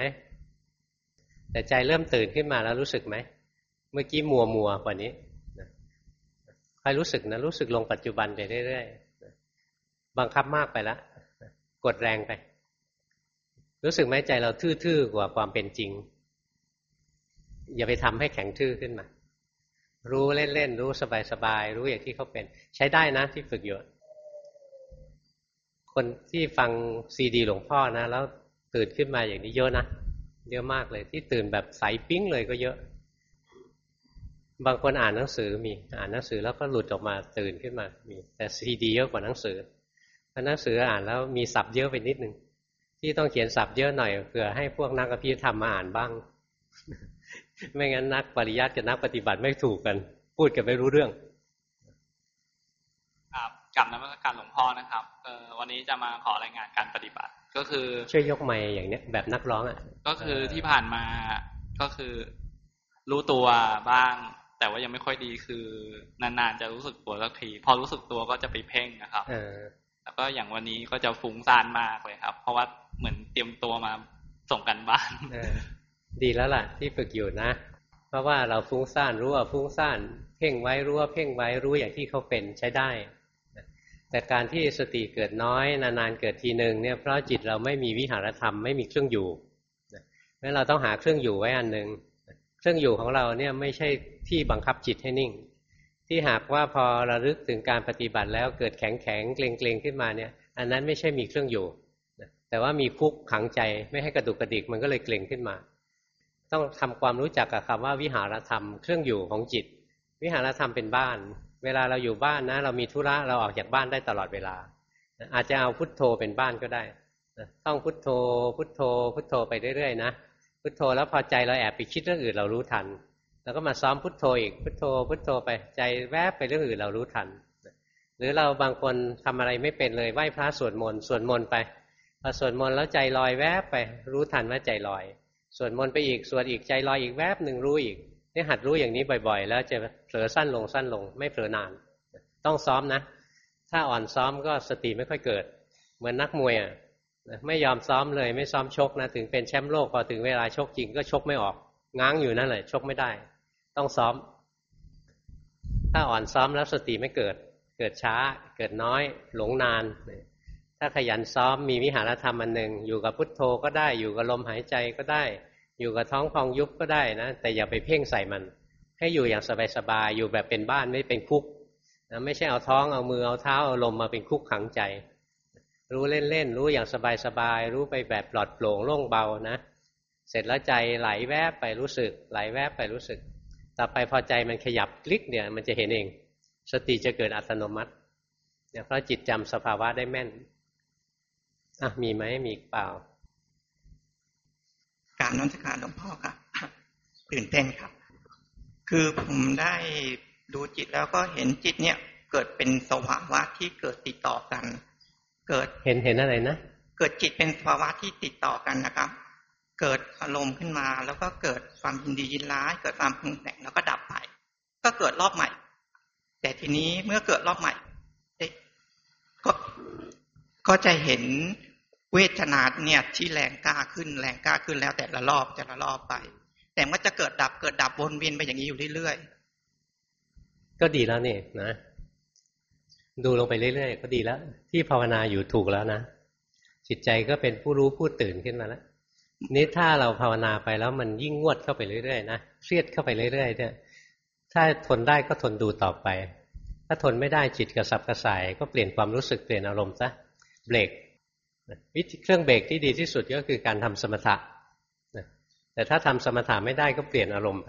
แต่ใจเริ่มตื่นขึ้นมาแล้วรู้สึกไหมเมื่อกี้มัวมัวกว่านี้ คอยรู้สึกนะรู้สึกลงปัจจุบันไปเรื่อยๆบังคับมากไปแล้วกดแรงไป รู้สึกไหมใจเราทื่อๆกว่าความเป็นจริง อย่าไปทำให้แข็งทื่อขึ้นมา รู้เล่นๆรู้สบายๆรู้อย่างที่เขาเป็น ใช้ได้นะที่ฝึกอยู่คนที่ฟังซีดีหลวงพ่อนะ แล้วตื่นขึ้นมาอย่างนี้เยอะนะเยอะมากเลยที่ตื่นแบบใสปิ้งเลยก็เยอะ บางคนอ่านหนังสือมีอ่านหนังสือแล้วก็หลุดออกมาตื่นขึ้นมามี แต่ซีดีเยอะกว่าหนังสือเพราะหนังสืออ่านแล้วมีศัพท์เยอะไปนิดนึงที่ต้องเขียนศัพท์เยอะหน่อยเผื่อให้พวกนักอภิธรรมมาอ่านบ้าง ไม่งั้นนักปริยัติกับนักปฏิบัติไม่ถูกกัน พูดกันไม่รู้เรื่องครับกับนักการหลวงพ่อนะครับเออวันนี้จะมาขอรายงานการปฏิบัติ ก็คือช่วยยกไม้อย่างเนี้ยแบบนักร้องอะก็คือที่ผ่านมาก็คือรู้ตัวบ้าง แต่ว่ายังไม่ค่อยดีคือนานๆจะรู้สึกตัวสักทีพอรู้สึกตัวก็จะไปเพ่งนะครับแล้วก็อย่างวันนี้ก็จะฟุ้งซ่านมากเลยครับ เพราะว่าเหมือนเตรียมตัวมาส่งกันบ้านดีแล้วล่ะ ที่ฝึกอยู่นะ เพราะว่าเราฟุ้งซ่านรู้ว่าฟุ้งซ่านเพ่งไว้รู้ว่าเพ่งไว้รู้อย่างที่เขาเป็นใช้ได้แต่การที่สติเกิดน้อยนานๆเกิดทีหนึ่งเนี่ยเพราะจิตเราไม่มีวิหารธรรมไม่มีเครื่องอยู่เพราะเราต้องหาเครื่องอยู่ไว้อันหนึ่งเครื่องอยู่ของเราเนี่ยไม่ใช่ ที่บังคับจิตให้นิ่ง ที่หากว่าพอระลึกถึงการปฏิบัติแล้วเกิดแข็งแข็งเกรงเกรงขึ้นมาเนี่ย อันนั้นไม่ใช่มีเครื่องอยู่แต่ว่ามีคุกขังใจไม่ให้กระดุกกระดิกมันก็เลยเกรงขึ้นมา ต้องทำความรู้จักกับคำว่าวิหารธรรมเครื่องอยู่ของจิต วิหารธรรมเป็นบ้าน เวลาเราอยู่บ้านนะ เรามีธุระเราออกจากบ้านได้ตลอดเวลา อาจจะเอาพุทโธเป็นบ้านก็ได้ต้องพุทโธ พุทโธ พุทโธไปเรื่อยๆนะพุทโธแล้วพอใจเราแอบไปคิดเรื่องอื่นเรารู้ทัน แล้วก็มาซ้อมพุทโธอีกพุทโธ พุทโธไปใจแวบไปเรื่องอื่นเรารู้ทัน หรือเราบางคนทำอะไรไม่เป็นเลยไหว้พระสวดมนต์สวดมนต์ไปพอสวดมนต์แล้วใจลอยแวบไป รู้ทันว่าใจลอยสวดมนต์ไปอีกสวดอีกใจลอยอีกแวบหนึ่งรู้อีกนี่หัดรู้อย่างนี้บ่อย ๆ แล้วจะเผลอสั้นลงสั้นลง ไม่เผลอนาน ต้องซ้อมนะ ถ้าอ่อนซ้อมก็สติไม่ค่อยเกิด เหมือนนักมวยอะไม่ยอมซ้อมเลยไม่ซ้อมชกนะถึงเป็นแชมป์โลกพอถึงเวลาชกจริงก็ชกไม่ออก ง้างอยู่นั่นแหละชกไม่ได้ ต้องซ้อม ถ้าอ่อนซ้อมแล้วสติไม่เกิด เกิดช้า เกิดน้อย หลงนาน ถ้าขยันซ้อมมีวิหารธรรมอันหนึ่งอยู่กับพุทโธก็ได้อยู่กับลมหายใจก็ได้ อยู่กับท้องพองยุบก็ได้นะ แต่อย่าไปเพ่งใส่มัน ให้อยู่อย่างสบายๆอยู่แบบเป็นบ้านไม่เป็นคุกนะไม่ใช่เอาท้องเอามือเอาเท้าเอาลมมาเป็นคุกขังใจ รู้เล่นๆรู้อย่างสบายๆรู้ไปแบบปลอดโปร่งโล่งเบานะ เสร็จแล้วใจไหลแวบไปรู้สึก ไหลแวบไปรู้สึก ต่อไปพอใจมันขยับคลิกเนี่ย มันจะเห็นเอง สติจะเกิดอัตโนมัติเนี่ยเพราะจิตจำสภาวะได้แม่นอะมีไหมมีเปล่า การนอนสการหลวงพ่อครับตื่นเต้นครับ คือผมได้ดูจิตแล้วก็เห็นจิตเนี่ย เกิดเป็นสภาวะที่เกิดติดต่อกัน เกิดเห็นเห็นอะไรนะเกิดจิตเป็นสภาวะที่ติดต่อกันนะครับ เกิดอารมณ์ขึ้นมา แล้วก็เกิดความยินดียินร้าย เกิดความพึงแต่งแล้วก็ดับไป ก็เกิดรอบใหม่ แต่ทีนี้เมื่อเกิดรอบใหม่ก็ก็จะเห็นเวทนาเนี่ยที่แรงกล้าขึ้นแรงกล้าขึ้นแล้วแต่ละรอบแต่ละรอบไป แต่มันจะเกิดดับเกิดดับวนเวียนไปอย่างนี้อยู่เรื่อยๆก็ดีแล้วนี่นะดูลงไปเรื่อยๆก็ดีแล้ว ที่ภาวนาอยู่ถูกแล้วนะจิตใจก็เป็นผู้รู้ผู้ตื่นขึ้นมาแล้ว นี่ถ้าเราภาวนาไปแล้วมันยิ่งงวดเข้าไปเรื่อยๆนะเครียดเข้าไปเรื่อยๆเนี่ยถ้าทนได้ก็ทนดูต่อไป ถ้าทนไม่ได้จิตกระสับกระส่ายก็เปลี่ยนความรู้สึกเปลี่ยนอารมณ์ซะเบรกวิธีเครื่องเบรกที่ดีที่สุดก็คือการทำสมถะแต่ถ้าทำสมถะไม่ได้ก็เปลี่ยนอารมณ์ไป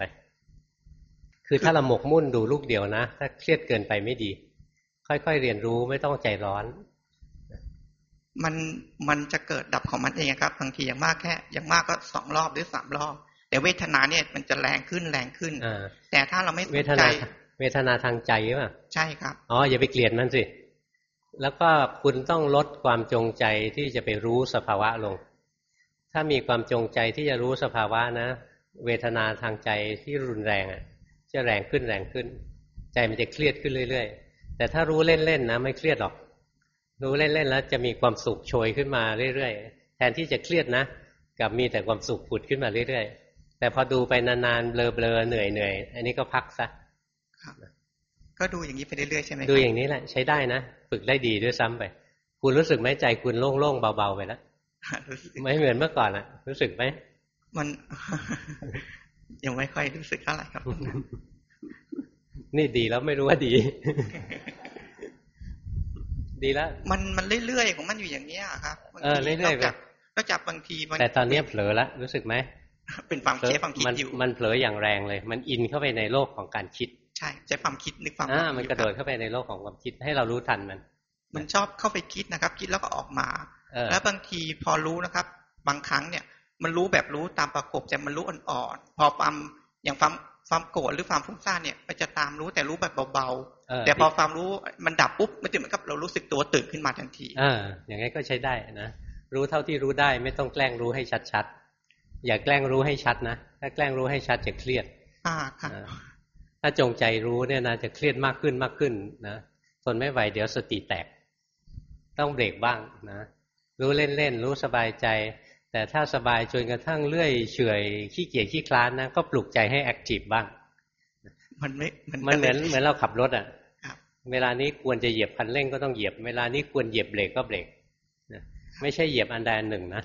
คือถ้าเราหมกมุ่นดูลูกเดียวนะ ถ้าเครียดเกินไปไม่ดี ค่อยๆเรียนรู้ไม่ต้องใจร้อน มันมันจะเกิดดับของมันเองครับบางทีอย่างมากแค่อย่างมากก็สองรอบหรือสามรอบ แต่เวทนาเนี่ยมันจะแรงขึ้นแรงขึ้นแต่ถ้าเราไม่เวทนาเวทนาทางใจป่ะใช่ครับอ๋ออย่าไปเกลียดมันสิแล้วก็คุณต้องลดความจงใจที่จะไปรู้สภาวะลง ถ้ามีความจงใจที่จะรู้สภาวะนะ เวทนาทางใจที่รุนแรงอะ จะแรงขึ้นแรงขึ้น ใจมันจะเครียดขึ้นเรื่อย ๆ แต่ถ้ารู้เล่นๆนะ ไม่เครียดหรอก รู้เล่นๆแล้วจะมีความสุขโชยขึ้นมาเรื่อยๆ แทนที่จะเครียดนะกับมีแต่ความสุขผุดขึ้นมาเรื่อยๆ แต่พอดูไปนานๆเบลอๆเหนื่อยๆ อันนี้ก็พักซะก็ดูอย่างนี้ไปเรื่อยๆใช่ไหมดูอย่างนี้แหละใช้ได้นะ ฝึกได้ดีด้วยซ้ำไป คุณรู้สึกไหมใจคุณโล่งๆเบาๆไปแล้วไม่เหมือนเมื่อก่อนอะรู้สึกไหมมันยังไม่ค่อยรู้สึกเท่าไหร่ครับ นี่ดีแล้วไม่รู้ว่าดี ดีแล้วมันมันเรื่อยๆของมันอยู่อย่างเนี้ยครับเออเรื่อยๆแบบนอกจากบางทีแต่ตอนนี้เผลอแล้วรู้สึกไหมเป็นความคิดความคิดอยู่มันเผลออย่างแรงเลย มันอินเข้าไปในโลกของการคิด ใช่ใช้ความคิดนึกความอ่ามันกระโดดเข้าไปในโลกของความคิดให้เรารู้ทันมัน มันชอบเข้าไปคิดนะครับ คิดแล้วก็ออกมา แล้วบางทีพอรู้นะครับ บางครั้งเนี่ย มันรู้แบบรู้ตามประกบแต่มันรู้อ่อนๆพอความอย่างความ ความโกรธหรือความฟุ้งซ่านเนี่ยมันจะตามรู้แต่รู้แบบเบาๆแต่พอความรู้มันดับปุ๊บมันจะเหมือนกับเรารู้สึกตัวตื่นขึ้นมาทันทีอ่าอย่างงี้ก็ใช้ได้นะรู้เท่าที่รู้ได้ไม่ต้องแกล้งรู้ให้ชัดๆอย่าแกล้งรู้ให้ชัดนะถ้าแกล้งรู้ให้ชัดจะเครียด อ่าค่ะถ้าจงใจรู้เนี่ยนะจะเครียดมากขึ้นมากขึ้นนะทนไม่ไหวเดี๋ยวสติแตก ต้องเบรกบ้างนะรู้เล่นๆรู้สบายใจ แต่ถ้าสบายจนกระทั่งเลื่อยเฉยขี้เกียจขี้คลานนะก็ปลุกใจให้แอคทีฟบ้าง มันไม่ มันเหมือนเหมือนเราขับรถอะเวลานี้ควรจะเหยียบคันเร่งก็ต้องเหยียบ เวลานี้ควรเหยียบเบรกก็เบรกไม่ใช่เหยียบอันใดอันหนึ่งนะ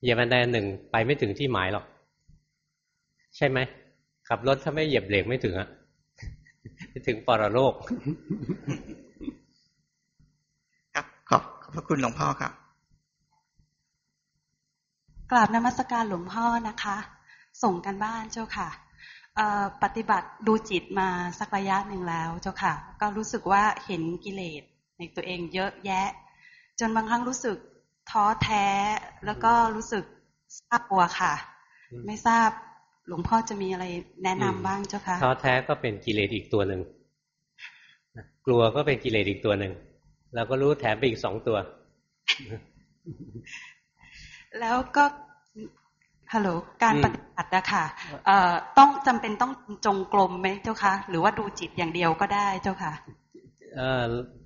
เหยียบอันใดอันหนึ่งไปไม่ถึงที่หมายหรอก ใช่ไหมขับรถถ้าไม่เหยียบเบรกไม่ถึงอะไม่ถึงปรโลก ครับขอบขอบพระคุณหลวงพ่อครับ กราบนมัสการหลวงพ่อนะคะ ส่งกันบ้านเจ้าค่ะปฏิบัติดูจิตมาสักระยะหนึ่งแล้วเจ้าค่ะ ก็รู้สึกว่าเห็นกิเลสในตัวเองเยอะแยะ จนบางครั้งรู้สึกท้อแท้แล้วก็รู้สึกทราบกลัวค่ะ ไม่ทราบหลวงพ่อจะมีอะไรแนะนำบ้างเจ้าคะท้อแท้ก็เป็นกิเลสอีกตัวหนึ่งกลัวก็เป็นกิเลสอีกตัวหนึ่งเราก็รู้แถมไปอีกสองตัว แล้วก็ฮัลโหลการปฏิบัติอะค่ะต้องจำเป็นต้องจงกรมไหมเจ้าคะหรือว่าดูจิตอย่างเดียวก็ได้เจ้าค่ะ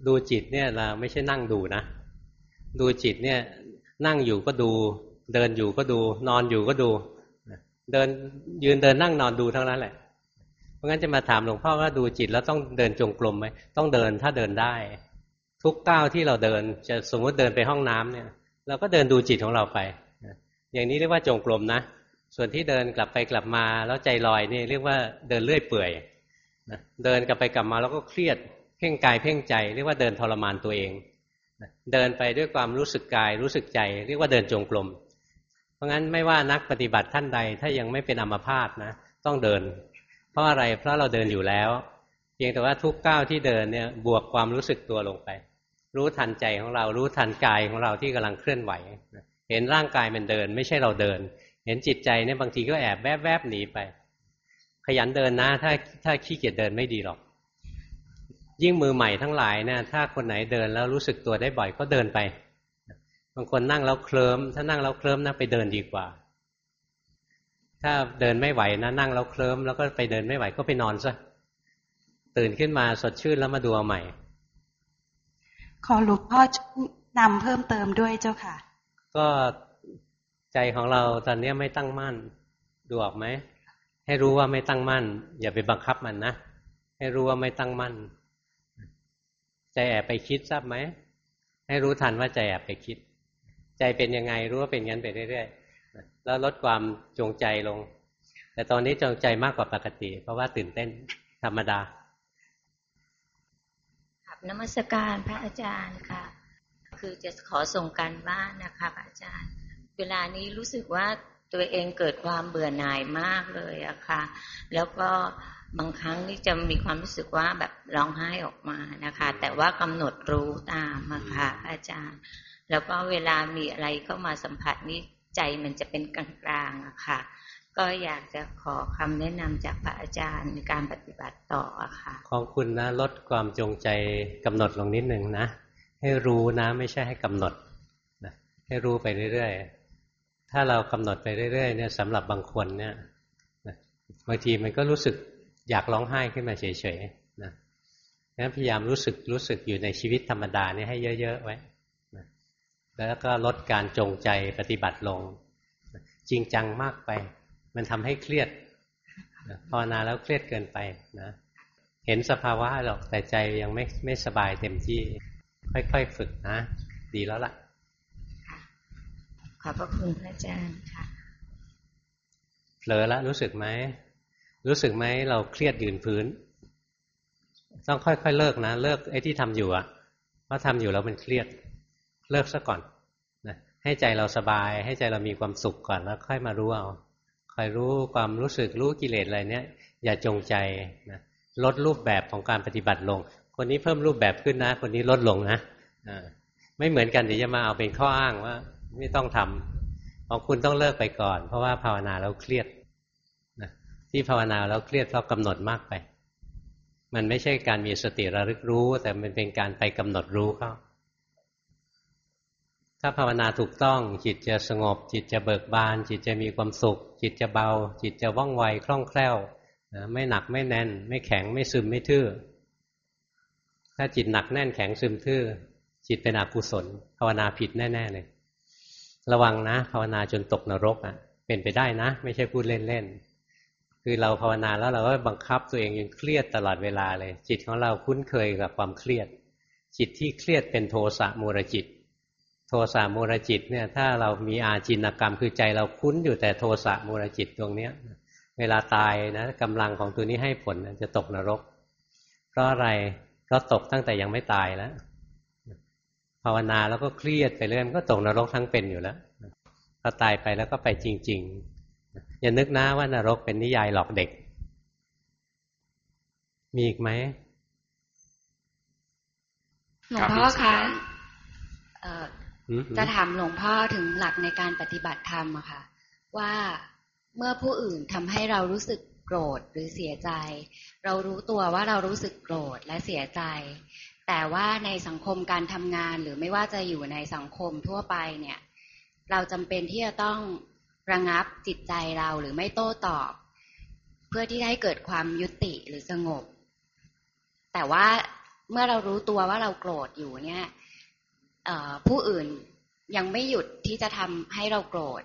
ดูจิตเนี่ยเราไม่ใช่นั่งดูนะ ดูจิตเนี่ยนั่งอยู่ก็ดู เดินอยู่ก็ดู นอนอยู่ก็ดู เดินยืนเดินนั่งนอนดูทั้งนั้นแหละ เพราะงั้นจะมาถามหลวงพ่อว่าดูจิตแล้วต้องเดินจงกรมไหมต้องเดินถ้าเดินได้ ทุกก้าวที่เราเดินจะสมมติเดินไปห้องน้ำเนี่ย เราก็เดินดูจิตของเราไป อย่างนี้เรียกว่าจงกรมนะ ส่วนที่เดินกลับไปกลับมาแล้วใจลอยนี่เรียกว่าเดินเลื่อยเปื่อยเดินกลับไปกลับมาแล้วก็เครียดเพ่งกายเพ่งใจเรียกว่าเดินทรมานตัวเองเดินไปด้วยความรู้สึกกายรู้สึกใจ เรียกว่าเดินจงกรม เพราะงั้นไม่ว่านักปฏิบัติท่านใดถ้ายังไม่เป็นอัมพาตนะต้องเดิน เพราะอะไรเพราะเราเดินอยู่แล้ว เพียงแต่ว่าทุกก้าวที่เดินเนี่ยบวกความรู้สึกตัวลงไป รู้ทันใจของเรา รู้ทันกายของเราที่กำลังเคลื่อนไหว เห็นร่างกายมันเดิน ไม่ใช่เราเดิน เห็นจิตใจเนี่ยบางทีก็แอบแวบแวบหนีไป ขยันเดินนะ ถ้าถ้าขี้เกียจเดินไม่ดีหรอก ยิ่งมือใหม่ทั้งหลายเนี่ยถ้าคนไหนเดินแล้วรู้สึกตัวได้บ่อยก็เดินไป บางคนนั่งแล้วเคลิ้ม ถ้านั่งแล้วเคลิ้มนะไปเดินดีกว่า ถ้าเดินไม่ไหวนะนั่งแล้วเคลิ้มแล้วก็ไปเดินไม่ไหวก็ไปนอนซะตื่นขึ้นมาสดชื่นแล้วมาดูเอาใหม่ ขอหลวงพ่อนำเพิ่มเติมด้วยเจ้าค่ะ ก็ใจของเราตอนนี้ไม่ตั้งมั่น ดูออกไหม ให้รู้ว่าไม่ตั้งมั่น อย่าไปบังคับมันนะ ให้รู้ว่าไม่ตั้งมั่น ใจแอบไปคิดทราบไหม ให้รู้ทันว่าใจแอบไปคิด ใจเป็นยังไงรู้ว่าเป็นงั้นไปเรื่อยๆ แล้วลดความจงใจลง แต่ตอนนี้จงใจมากกว่าปกติ เพราะว่าตื่นเต้นธรรมดา นมัสการพระอาจารย์ค่ะ คือจะขอส่งการบ้านนะคะพระอาจารย์ เวลานี้รู้สึกว่าตัวเองเกิดความเบื่อหน่ายมากเลยอะค่ะ แล้วก็บางครั้งนี่จะมีความรู้สึกว่าแบบร้องไห้ออกมานะคะ แต่ว่ากำหนดรู้ตามมาค่ะอาจารย์ แล้วก็เวลามีอะไรเข้ามาสัมผัสนี้ใจมันจะเป็นกลางๆอะค่ะ ก็อยากจะขอคำแนะนำจากพระอาจารย์ในการปฏิบัติต่อค่ะ ของคุณนะลดความจงใจกำหนดลงนิดหนึ่งนะ ให้รู้นะไม่ใช่ให้กำหนดนะให้รู้ไปเรื่อยๆ ถ้าเรากำหนดไปเรื่อยๆเนี่ยสำหรับบางคนเนี่ยบางทีมันก็รู้สึกอยากร้องไห้ขึ้นมาเฉยๆนะงั้นพยายามรู้สึกรู้สึกอยู่ในชีวิตธรรมดานี่ให้เยอะๆไว้นะแล้วก็ลดการจงใจปฏิบัติลง จริงจังมากไป มันทำให้เครียดภาวนาแล้วเครียดเกินไปนะเห็นสภาวะหรอกแต่ใจยังไม่ไม่สบายเต็มที่ ค่อยๆฝึกนะ ดีแล้วล่ะ ขอบพระคุณพระอาจารย์ค่ะเผลอแล้วรู้สึกไหมรู้สึกไหมเราเครียดยืนพื้น ต้องค่อยๆเลิกนะ เลิกไอ้ที่ทำอยู่อะเพราะทำอยู่แล้วมันเครียดเลิกซะก่อนนะให้ใจเราสบาย ให้ใจเรามีความสุขก่อนแล้วค่อยมารู้เอาค อยรู้ความรู้สึกรู้กิเลสอะไรเนี้ยอย่าจงใจนะลดรูปแบบของการปฏิบัติลง คนนี้เพิ่มรูปแบบขึ้นนะ คนนี้ลดลงนะไม่เหมือนกันเดี๋ยวจะมาเอาเป็นข้ออ้างว่า ไม่ต้องทำของคุณต้องเลิกไปก่อน เพราะว่าภาวนาแล้วเครียดนะที่ภาวนาแล้วเครียดเพราะกำหนดมากไป มันไม่ใช่การมีสติระลึกรู้ แต่มันเป็นการไปกำหนดรู้เข้า ถ้าภาวนาถูกต้องจิตจะสงบ จิตจะเบิกบาน จิตจะมีความสุข จิตจะเบา จิตจะว่องไวคล่องแคล่วนะไม่หนักไม่แน่น ไม่แข็งไม่ซึมไม่ทื่อ ถ้าจิตหนักแน่นแข็งซึมทื่อ จิตเป็นอกุศล ภาวนาผิดแน่ๆเลยระวังนะ ภาวนาจนตกนรกอะ เป็นไปได้นะ ไม่ใช่พูดเล่นๆคือเราภาวนาแล้วเราก็บังคับตัวเองยังเครียดตลอดเวลาเลย จิตของเราคุ้นเคยกับความเครียด จิตที่เครียดเป็นโทสะมูรจิต โทสะมูรจิตเนี่ย ถ้าเรามีอาจินกรรมคือใจเราคุ้นอยู่แต่โทสะมูรจิตตรงเนี้ย เวลาตายนะกำลังของตัวนี้ให้ผลจะตกนรก เพราะอะไรก็ตกตั้งแต่ยังไม่ตายแล้วภาวนาแล้วก็เครียดไปเรื่อยก็ตกนรกทั้งเป็นอยู่แล้วพอตายไปแล้วก็ไปจริง ๆ อย่านึกนะว่านรกเป็นนิยายหลอกเด็ก มีอีกไหมหลวงพ่อคะ จะถามหลวงพ่อถึงหลักในการปฏิบัติธรรมอะค่ะ ว่าเมื่อผู้อื่นทำให้เรารู้สึกโกรธหรือเสียใจ เรารู้ตัวว่าเรารู้สึกโกรธและเสียใจ แต่ว่าในสังคมการทำงานหรือไม่ว่าจะอยู่ในสังคมทั่วไปเนี่ย เราจำเป็นที่จะต้องระงับจิตใจเราหรือไม่โต้ตอบ เพื่อที่ให้เกิดความยุติหรือสงบ แต่ว่าเมื่อเรารู้ตัวว่าเราโกรธอยู่เนี่ย ผู้อื่นยังไม่หยุดที่จะทำให้เราโกรธ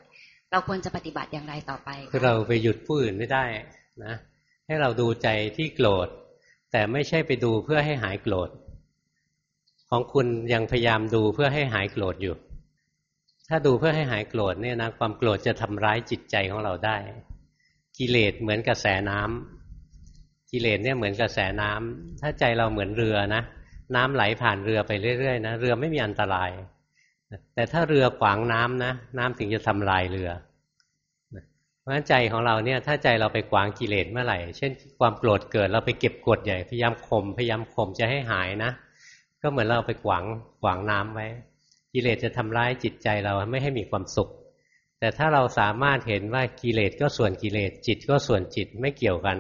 เราควรจะปฏิบัติอย่างไรต่อไป คือเราไปหยุดผู้อื่นไม่ได้นะ ให้เราดูใจที่โกรธ แต่ไม่ใช่ไปดูเพื่อให้หายโกรธ ของคุณยังพยายามดูเพื่อให้หายโกรธอยู่ ถ้าดูเพื่อให้หายโกรธเนี่ยนะความโกรธจะทำร้ายจิตใจของเราได้ กิเลสเหมือนกระแสน้ำกิเลสเนี่ยเหมือนกระแสน้ำถ้าใจเราเหมือนเรือนะ น้ำไหลผ่านเรือไปเรื่อยๆนะเรือไม่มีอันตราย แต่ถ้าเรือขวางน้ำนะ น้ำถึงจะทำลายเรือเพราะฉะนั้นใจของเราเนี่ย ถ้าใจเราไปขวางกิเลสเมื่อไหร่ เช่น ความโกรธเกิดเราไปเก็บกดใหญ่พยายามข่มพยายามข่มจะให้หายนะ ก็เหมือนเราไปขวางขวางน้ำไว้ กิเลสจะทำร้ายจิตใจเราไม่ให้มีความสุข แต่ถ้าเราสามารถเห็นว่ากิเลสก็ส่วนกิเลสจิตก็ส่วนจิตไม่เกี่ยวกัน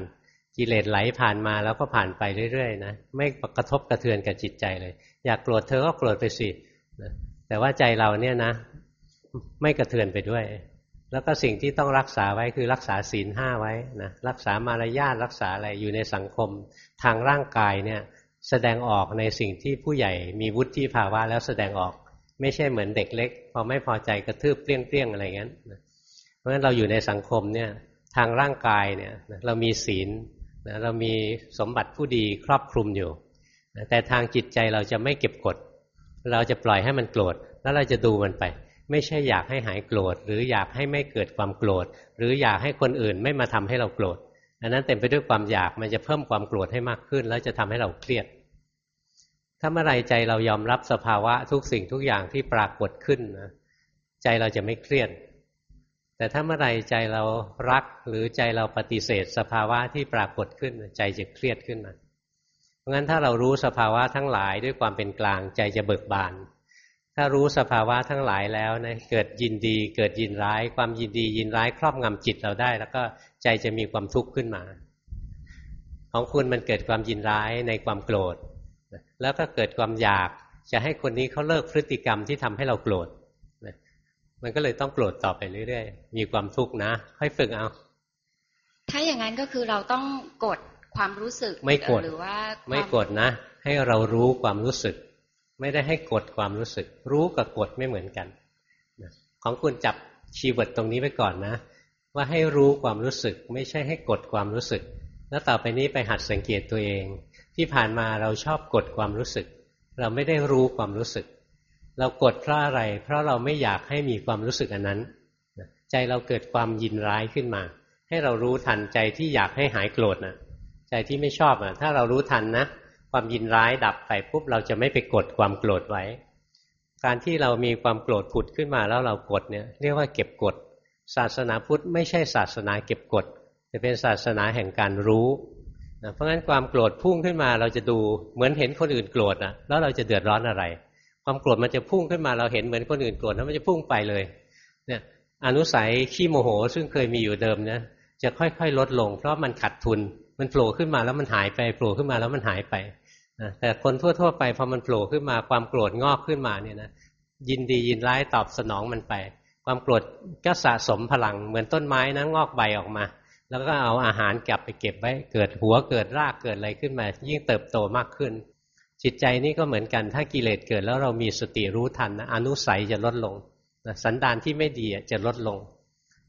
กิเลสไหลผ่านมาแล้วก็ผ่านไปเรื่อยๆนะไม่กระทบกระเทือนกับจิตใจเลย อยากโกรธเธอก็โกรธไปสิแต่ว่าใจเราเนี่ยนะ ไม่กระเทือนไปด้วย แล้วก็สิ่งที่ต้องรักษาไว้คือรักษาศีลห้าไว้นะรักษามารยาทรักษาอะไรอยู่ในสังคม ทางร่างกายเนี่ยแสดงออกในสิ่งที่ผู้ใหญ่มีวุฒิภาวะแล้วแสดงออกไม่ใช่เหมือนเด็กเล็ก พอไม่พอใจกระทืบเปรี้ยงๆอะไรเงี้ยเพราะฉะนั้นเราอยู่ในสังคมเนี่ยทางร่างกายเนี่ยเรามีศีล เรามีสมบัติผู้ดีครอบคลุมอยู่แต่ทางจิตใจเราจะไม่เก็บกด เราจะปล่อยให้มันโกรธแล้วเราจะดูมันไป ไม่ใช่อยากให้หายโกรธ หรืออยากให้ไม่เกิดความโกรธ หรืออยากให้คนอื่นไม่มาทำให้เราโกรธอันนั้นเต็มไปด้วยความอยากมันจะเพิ่มความโกรธให้มากขึ้น แล้วจะทำให้เราเครียด ถ้าเมื่อไรใจเรายอมรับสภาวะทุกสิ่งทุกอย่างที่ปรากฏขึ้นนะใจเราจะไม่เครียด แต่ถ้าเมื่อไรใจเรารักหรือใจเราปฏิเสธ สภาวะที่ปรากฏขึ้นใจจะเครียดขึ้นมาเพราะงั้นถ้าเรารู้สภาวะทั้งหลายด้วยความเป็นกลางใจจะเบิกบาน ถ้ารู้สภาวะทั้งหลายแล้วนะเกิดยินดี เกิดยินร้าย ความยินดียินร้ายครอบงำจิตเราได้ แล้วก็ใจจะมีความทุกข์ขึ้นมา ของคุณมันเกิดความยินร้ายในความโกรธ แล้วก็เกิดความอยากจะให้คนนี้เขาเลิกพฤติกรรมที่ทำให้เราโกรธ มันก็เลยต้องโกรธต่อไปเรื่อยๆ มีความทุกข์นะ ค่อยฝึกเอา ถ้าอย่างนั้นก็คือเราต้องกดความรู้สึกไม่กดหรือว่า ไม่กดนะ ให้เรารู้ความรู้สึก ไม่ได้ให้กดความรู้สึก รู้กับกดไม่เหมือนกันของคุณจับชีวิตตรงนี้ไปก่อนนะ ว่าให้รู้ความรู้สึก ไม่ใช่ให้กดความรู้สึก แล้วต่อไปนี้ไปหัดสังเกตตัวเอง ที่ผ่านมาเราชอบกดความรู้สึก เราไม่ได้รู้ความรู้สึก เรากดเพราะอะไร เพราะเราไม่อยากให้มีความรู้สึกอันนั้น ใจเราเกิดความยินร้ายขึ้นมา ให้เรารู้ทันใจที่อยากให้หายโกรธนะใจที่ไม่ชอบอะ ถ้าเรารู้ทันนะความยินร้ายดับไปปุ๊บเราจะไม่ไปกดความโกรธไว้ การที่เรามีความโกรธผุดขึ้นมาแล้วเรากดเนี่ยเรียกว่าเก็บกด ศาสนาพุทธไม่ใช่ศาสนาเก็บกดจะเป็นศาสนาแห่งการรู้เพราะงั้นความโกรธพุ่งขึ้นมาเราจะดูเหมือนเห็นคนอื่นโกรธนะแล้วเราจะเดือดร้อนอะไร ความโกรธมันจะพุ่งขึ้นมาเราเห็นเหมือนคนอื่นโกรธแล้วมันจะพุ่งไปเลย เนี่ย อนุสัยขี้โมโหซึ่งเคยมีอยู่เดิมเนี่ยจะค่อยๆ ลดลง เพราะมันขัดทุนมันโผล่ขึ้นมาแล้วมันหายไปโผล่ขึ้นมาแล้วมันหายไปนะแต่คนทั่วๆไปพอมันโผล่ขึ้นมาความโกรธงอกขึ้นมาเนี่ยนะยินดียินร้ายตอบสนองมันไป ความโกรธก็สะสมพลังเหมือนต้นไม้นะงอกใบออกมา แล้วก็เอาอาหารกลับไปเก็บไว้ เกิดหัวเกิดรากเกิดอะไรขึ้นมา ยิ่งเติบโตมากขึ้น จิตใจนี่ก็เหมือนกัน ถ้ากิเลสเกิดแล้วเรามีสติรู้ทันนะอนุสัยจะลดลงสันดานที่ไม่ดีจะลดลง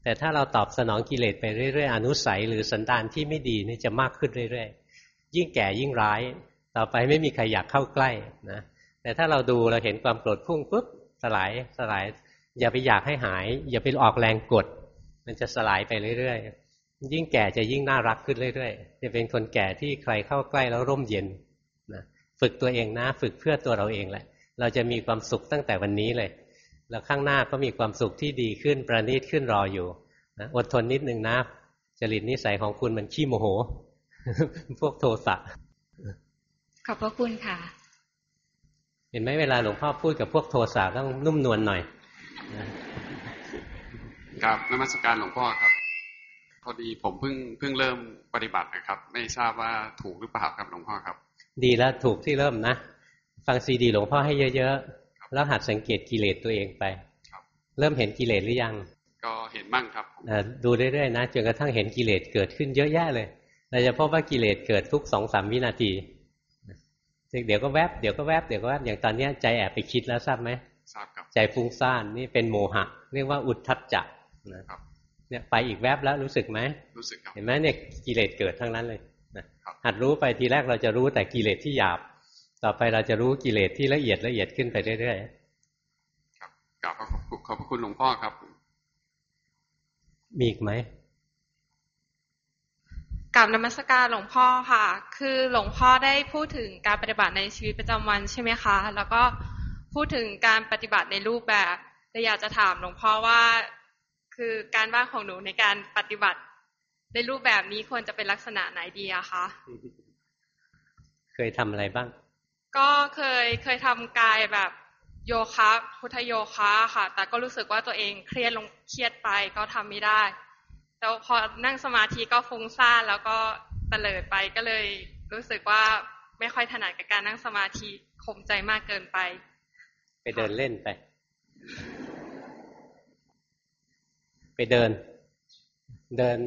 แต่ถ้าเราตอบสนองกิเลสไปเรื่อยๆ อนุสัยหรือสันดานที่ไม่ดีนี่จะมากขึ้นเรื่อยๆ ยิ่งแก่ยิ่งร้าย ต่อไปไม่มีใครอยากเข้าใกล้นะแต่ถ้าเราดูเราเห็นความโกรธพุ่งปุ๊บสลายสลาย อย่าไปอยากให้หาย อย่าไปออกแรงกด มันจะสลายไปเรื่อยๆ ยิ่งแก่จะยิ่งน่ารักขึ้นเรื่อยๆ จะเป็นคนแก่ที่ใครเข้าใกล้แล้วร่มเย็น ฝึกตัวเองนะ ฝึกเพื่อตัวเราเองแหละ เราจะมีความสุขตั้งแต่วันนี้เลย แล้วข้างหน้าก็มีความสุขที่ดีขึ้นประณีตขึ้นรออยู่นะอดทนนิดนึงนะ จริตนิสัยของคุณมันขี้โมโห พวกโทสะขอบพระคุณค่ะ เห็นไหมเวลาหลวงพ่อพูดกับพวกโทสะต้องนุ่มนวลหน่อยครับนมัสการหลวงพ่อครับ พอดีผมเพิ่งเพิ่งเริ่มปฏิบัตินะครับ ไม่ทราบว่าถูกหรือเปล่าครับหลวงพ่อครับ ดีแล้วถูกที่เริ่มนะ ฟังซีดีหลวงพ่อให้เยอะแล้วหัดสังเกตกิเลสตัวเองไป เริ่มเห็นกิเลสหรือยัง ก็เห็นบ้างครับดูเรื่อยๆนะจนกระทั่งเห็นกิเลสเกิดขึ้นเยอะแยะเลยเราจะพบว่ากิเลสเกิดทุกสองสามวินาทีเดี๋ยวก็แวบเดี๋ยวก็แวบเดี๋ยวก็แวบอย่างตอนนี้ใจแอบไปคิดแล้วทราบไหมทราบครับใจฟุ้งซ่านนี่เป็นโมหะ เรียกว่าอุทธัจจะนะครับเนี่ยไปอีกแวบแล้วรู้สึกไหมรู้สึกครับเห็นไหมเนี่ยกิเลสเกิดทั้งนั้นเลย หัดรู้ไปทีแรกเราจะรู้แต่กิเลสที่หยาบ ต่อไปเราจะรู้กิเลสที่ละเอียดละเอียดขึ้นไปเรื่อยๆกราบขอบพระคุณหลวงพ่อครับ มีอีกไหมกราบนมัสการหลวงพ่อค่ะ คือหลวงพ่อได้พูดถึงการปฏิบัติในชีวิตประจำวันใช่ไหมคะ แล้วก็พูดถึงการปฏิบัติในรูปแบบแต่อยากจะถามหลวงพ่อว่า คือการบ้านของหนูในการปฏิบัติ ในรูปแบบนี้ควรจะเป็นลักษณะไหนดีอะคะ เคยทำอะไรบ้าง ก็เคยเคยทำกายแบบโยคะพุทธโยคะค่ะ แต่ก็รู้สึกว่าตัวเองเครียดลงเครียดไปก็ทำไม่ได้ แล้วพอนั่งสมาธิก็ฟุ้งซ่านแล้วก็เตลิดไปก็เลยรู้สึกว่าไม่ค่อยถนัดกับการนั่งสมาธิข่มใจมากเกินไป ไปเดินเล่นไป ไปเดิน เดิน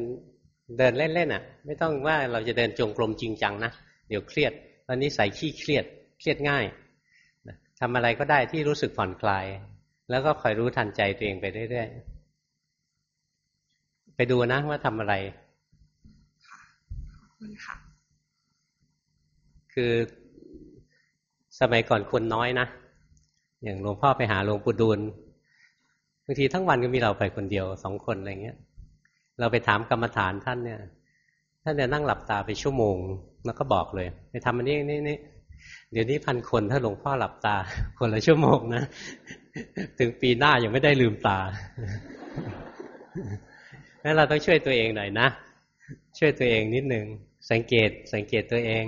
เดินเล่นๆอะ ไม่ต้องว่าเราจะเดินจงกรมจริงจังนะเดี๋ยวเครียดตอนนี้ใส่ขี้เครียด เครียดง่ายทำอะไรก็ได้ที่รู้สึกผ่อนคลาย แล้วก็คอยรู้ทันใจตัวเองไปเรื่อยๆไปดูนะว่าทำอะไรคุณค่ะคือสมัยก่อนคนน้อยนะ อย่างหลวงพ่อไปหาหลวงปู่ดูลบางทีทั้งวันก็มีเราไปคนเดียวสองคนอะไรเงี้ย เราไปถามกรรมฐานท่านเนี่ย ท่านจะนั่งหลับตาไปชั่วโมง แล้วก็บอกเลย ไปทำอันนี้นี่นี่เดี๋ยวนี้พันคนถ้าหลวงพ่อหลับตา คนละชั่วโมงนะ ถึงปีหน้ายังไม่ได้ลืมตางั้นเราต้องช่วยตัวเองหน่อยนะ ช่วยตัวเองนิดหนึ่งสังเกตสังเกตตัวเอง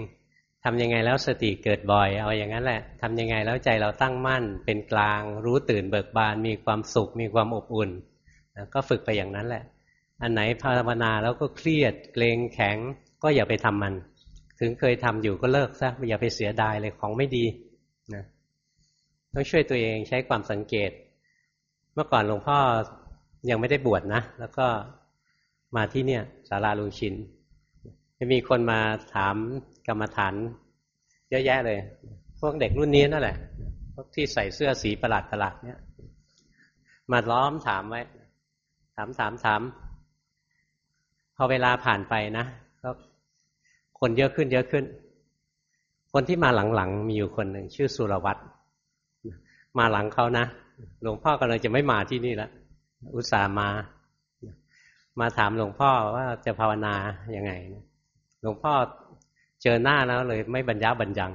ทำยังไงแล้วสติเกิดบ่อย เอาอย่างนั้นแหละทำยังไงแล้วใจเราตั้งมั่น เป็นกลาง รู้ตื่นเบิกบาน มีความสุข มีความอบอุ่น ก็ฝึกไปอย่างนั้นแหละ อันไหนภาวนาแล้วก็เครียดเกรงแข็งก็อย่าไปทำมัน ถึงเคยทำอยู่ก็เลิกซะอย่าไปเสียดายเลยของไม่ดีนะต้องช่วยตัวเองใช้ความสังเกต เมื่อก่อนหลวงพ่อยังไม่ได้บวชนะ แล้วก็มาที่เนี่ยศาลาลุงชินจะมีคนมาถามกรรมฐานเยอะแยะเลย พวกเด็กรุ่นนี้นั่นแหละ พวกที่ใส่เสื้อสีประหลาดประหลาดเนี่ย มาล้อมถามไว้ ถามถามถาม พอเวลาผ่านไปนะก็คนเยอะขึ้นเยอะขึ้น คนที่มาหลังๆมีอยู่คนหนึ่งชื่อสุรวัตรมาหลังเขานะหลวงพ่อกำลังจะไม่มาที่นี่แล้วอุตส่าห์มา มาถามหลวงพ่อว่าจะภาวนาย่างไง หลวงพ่อเจอหน้าแล้วเลย ไม่บรรยาบรรยัง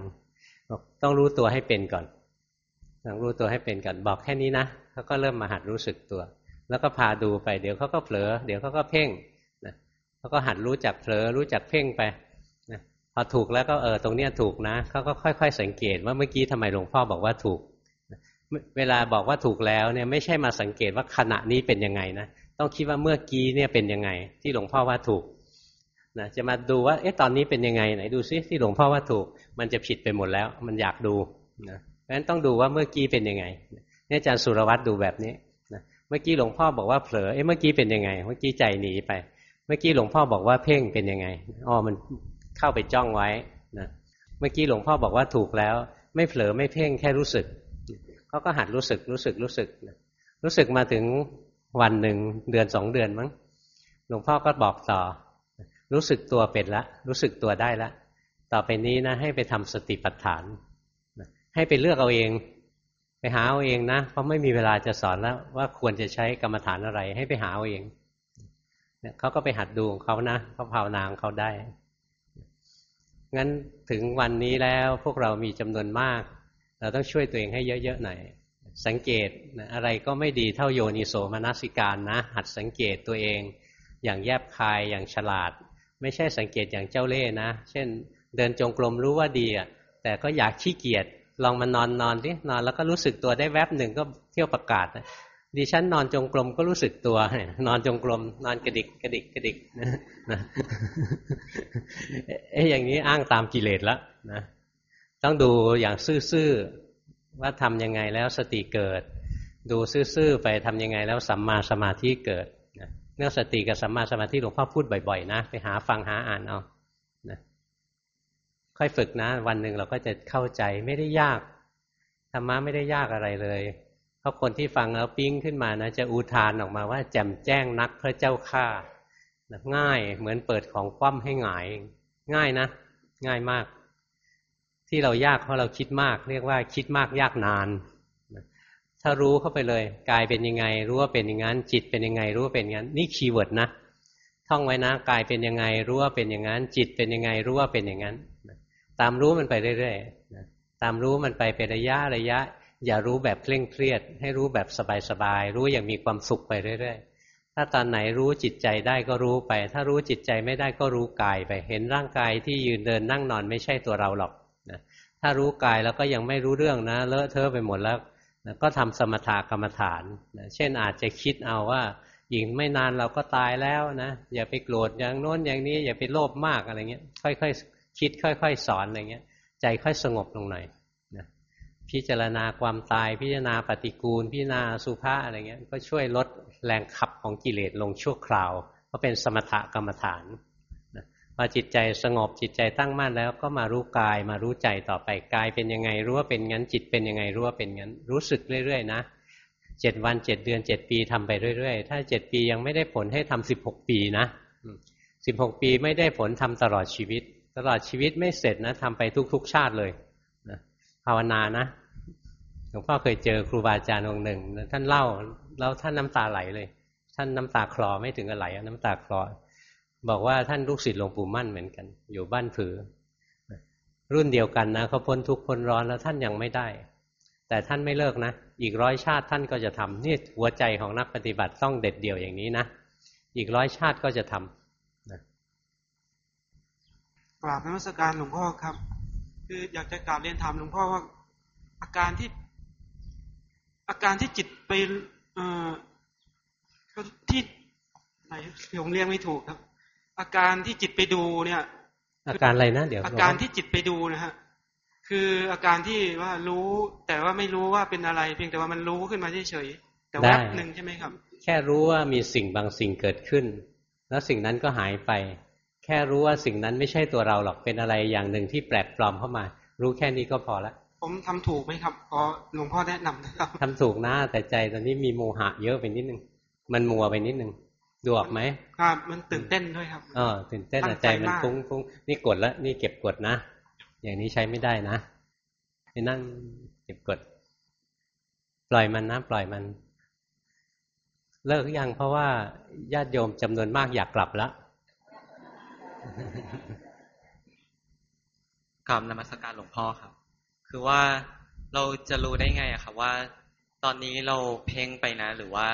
ต้องรู้ตัวให้เป็นก่อนต้องรู้ตัวให้เป็นก่อนบอกแค่นี้นะเขาก็เริ่มมาหัดรู้สึกตัว แล้วก็พาดูไปเดี๋ยวเขาก็เผลอ เดี๋ยวเขาก็เพ่ง เขาก็หัดรู้จักเผลอรู้จักเพ่งไปนะพอถูกแล้วก็เออตรงเนี้ยถูกนะเขาก็ค่อย ๆ สังเกตว่าเมื่อกี้ทำไมหลวงพ่อบอกว่าถูก เวลาบอกว่าถูกแล้วเนี่ยไม่ใช่มาสังเกตว่าขณะนี้เป็นยังไงนะต้องคิดว่าเมื่อกี้เนี่ยเป็นยังไง ที่หลวงพ่อว่าถูกนะจะมาดูว่าเอ๊ะตอนนี้เป็นยังไงไหนดูซิที่หลวงพ่อว่าถูก มันจะผิดไปหมดแล้ว มันอยากดูนะเพราะฉะนั้นต้องดูว่าเมื่อกี้เป็นยังไงเนี่ยอาจารย์สุรวัตรดูแบบนี้นะเมื่อกี้หลวงพ่อบอกว่าเผลอเอ๊ะเมื่อกี้เป็นยังไง เมื่อกี้ใจหนีไป เมื่อกี้หลวงพ่อบอกว่าเพ่งเป็นยังไงอ๋อมันเข้าไปจ้องไว้นะเมื่อกี้หลวงพ่อบอกว่าถูกแล้ว ไม่เผลอไม่เพ่งแค่รู้สึกเขาก็หัดรู้สึกรู้สึกรู้สึกรู้สึกมาถึงวันหนึ่งเดือนสองเดือนมั้งหลวงพ่อก็บอกต่อ รู้สึกตัวเป็นละ รู้สึกตัวได้ละต่อไปนี้นะ ให้ไปทำสติปัฏฐานให้ไปเลือกเอาเอง ไปหาเอาเองนะเพราะไม่มีเวลาจะสอนแล้วว่าควรจะใช้กรรมฐานอะไร ให้ไปหาเอาเอง เนี่ยเขาก็ไปหัดดูของเขานะเขาภาวนางเขาได้ งั้นถึงวันนี้แล้วพวกเรามีจำนวนมาก เราต้องช่วยตัวเองให้เยอะๆหน่อยสังเกตอะไรก็ไม่ดีเท่าโยนิโสมนสิการนะ หัดสังเกตตัวเอง อย่างแยบคายอย่างฉลาด ไม่ใช่สังเกตอย่างเจ้าเล่ห์นะ เช่น เดินจงกรมรู้ว่าดีอะแต่ก็อยากขี้เกียจลองมานอนนอนสินอนแล้วก็รู้สึกตัวได้แวบหนึ่งก็เที่ยวประกาศ ดิฉันนอนจงกรมก็รู้สึกตัวนอนจงกรมนอนกระดิกกระดิกกระดิกนะเอ๊ะอย่างนี้อ้างตามกิเลสล้วนะต้องดูอย่างซื่อๆว่าทำยังไงแล้วสติเกิด ดูซื่อๆไปทำยังไงแล้วสัมมาสมาธิเกิดเรื่องสติกับสัมมาสมาธิหลวงพ่อพูดบ่อยๆนะไปหาฟังหาอ่านเอานะค่อยฝึกนะ วันหนึ่งเราก็จะเข้าใจไม่ได้ยากธรรมะไม่ได้ยากอะไรเลย ราะคนที่ฟังแล้วปิ้งขึ้นมานะจะอุทานออกมาว่าแจ่มแจ้งนักพระเจ้าข้าง่ายเหมือนเปิดของคว่ำให้หงาย ง่ายนะ ง่ายมาก ที่เรายากเพราะเราคิดมาก เรียกว่าคิดมากยากนาน ถ้ารู้เข้าไปเลยกายเป็นยังไง รู้ว่าเป็นอย่างนั้น จิตเป็นยังไง รู้ว่าเป็นอย่างนั้น นี่คีย์เวิร์ดนะท่องไว้นะกายเป็นยังไง รู้ว่าเป็นอย่างนั้น จิตเป็นยังไง รู้ว่าเป็นอย่างนั้นตามรู้มันไปเรื่อยๆตามรู้มันไปเป็นระยะระยะ อย่ารู้แบบเคร่งเครียด ให้รู้แบบสบายๆรู้อย่างมีความสุขไปเรื่อยๆถ้าตอนไหนรู้จิตใจได้ก็รู้ไป ถ้ารู้จิตใจไม่ได้ก็รู้กายไป เห็นร่างกายที่ยืนเดินนั่งนอนไม่ใช่ตัวเราหรอกถ้ารู้กายแล้วก็ยังไม่รู้เรื่องนะ เลอะเทอะไปหมดแล้วนะก็ทำสมถกรรมฐานนะเช่นอาจจะคิดเอาว่าอีกไม่นานเราก็ตายแล้วนะอย่าไปโกรธอย่างโน้นอย่างนี้ อย่าไปโลภมากอะไรเงี้ย ค่อยๆคิดค่อย ๆ สอนอะไรเงี้ย ใจค่อยสงบลงหน่อย พิจารณาความตาย พิจารณาปฏิกูล พิจารณาสุภาอะไรเงี้ยก็ช่วยลดแรงขับของกิเลสลงชั่วคราว ก็เป็นสมถกรรมฐานพอจิตใจสงบจิตใจตั้งมั่นแล้วก็มารู้กายมารู้ใจต่อไปกายเป็นยังไงรู้ว่าเป็นงั้น จิตเป็นยังไงรู้ว่าเป็นงั้น รู้สึกเรื่อยๆนะเจ็ดวันเจ็ดเดือนเจ็ดปีทำไปเรื่อยๆ ถ้าเจ็ดปียังไม่ได้ผลให้ทำสิบหกปีนะสิบหกปีไม่ได้ผลทำตลอดชีวิต ตลอดชีวิตไม่เสร็จนะทำไปทุก ๆ ชาติเลยภาวนานะ หลวงพ่อเคยเจอครูบาอาจารย์องค์หนึ่ง ท่านเล่าแล้วท่านน้ำตาไหลเลย ท่านน้ำตาคลอไม่ถึงกับไหลน้ำตาคลอ บอกว่าท่านลูกศิษย์หลวงปู่มั่นเหมือนกัน อยู่บ้านผือ รุ่นเดียวกันนะเขาพ้นทุกข์พ้นร้อนแล้วท่านยังไม่ได้ แต่ท่านไม่เลิกนะอีกร้อยชาติท่านก็จะทำนี่หัวใจของนักปฏิบัติต้องเด็ดเดี่ยวอย่างนี้นะอีกร้อยชาติก็จะทำนะกราบนมัสการหลวงพ่อครับ คืออยากจะกราบเรียนถามหลวงพ่อว่าอาการที่ อาการที่จิตไปเอ่อที่ไหนผมเรียกไม่ถูกครับ อาการที่จิตไปดูเนี่ย อาการอะไรนะเดี๋ยวอาการที่จิตไปดูนะฮะคืออาการที่ว่ารู้แต่ว่าไม่รู้ว่าเป็นอะไร เพียงแต่ว่ามันรู้ขึ้นมาเฉยๆแต่ว่าหนึ่งใช่ไหมครับ แค่รู้ว่ามีสิ่งบางสิ่งเกิดขึ้น แล้วสิ่งนั้นก็หายไป แค่รู้ว่าสิ่งนั้นไม่ใช่ตัวเราหรอกเป็นอะไรอย่างหนึ่งที่แปลกปลอมเข้ามา รู้แค่นี้ก็พอละ ผมทำถูกไหมครับขอหลวงพ่อแนะนำนะครับทำถูกนะแต่ใจตอนนี้มีโมหะเยอะไปนิดนึง มันมัวไปนิดนึงดูออกไหมครับ มันตื่นเต้นด้วยครับอ๋อตื่นเต้นใจมันฟุ้งฟุ้งนี่กดแล้วนี่เก็บกดนะ อย่างนี้ใช้ไม่ได้นะไปนั่งเก็บกด ปล่อยมันนะปล่อยมัน เลิกยังเพราะว่าญาติโยมจำนวนมากอยากกลับแล้วกราบนมัสการหลวงพ่อครับ คือว่าเราจะรู้ได้ไงอะครับว่า ตอนนี้เราเพ่งไปนะ หรือว่า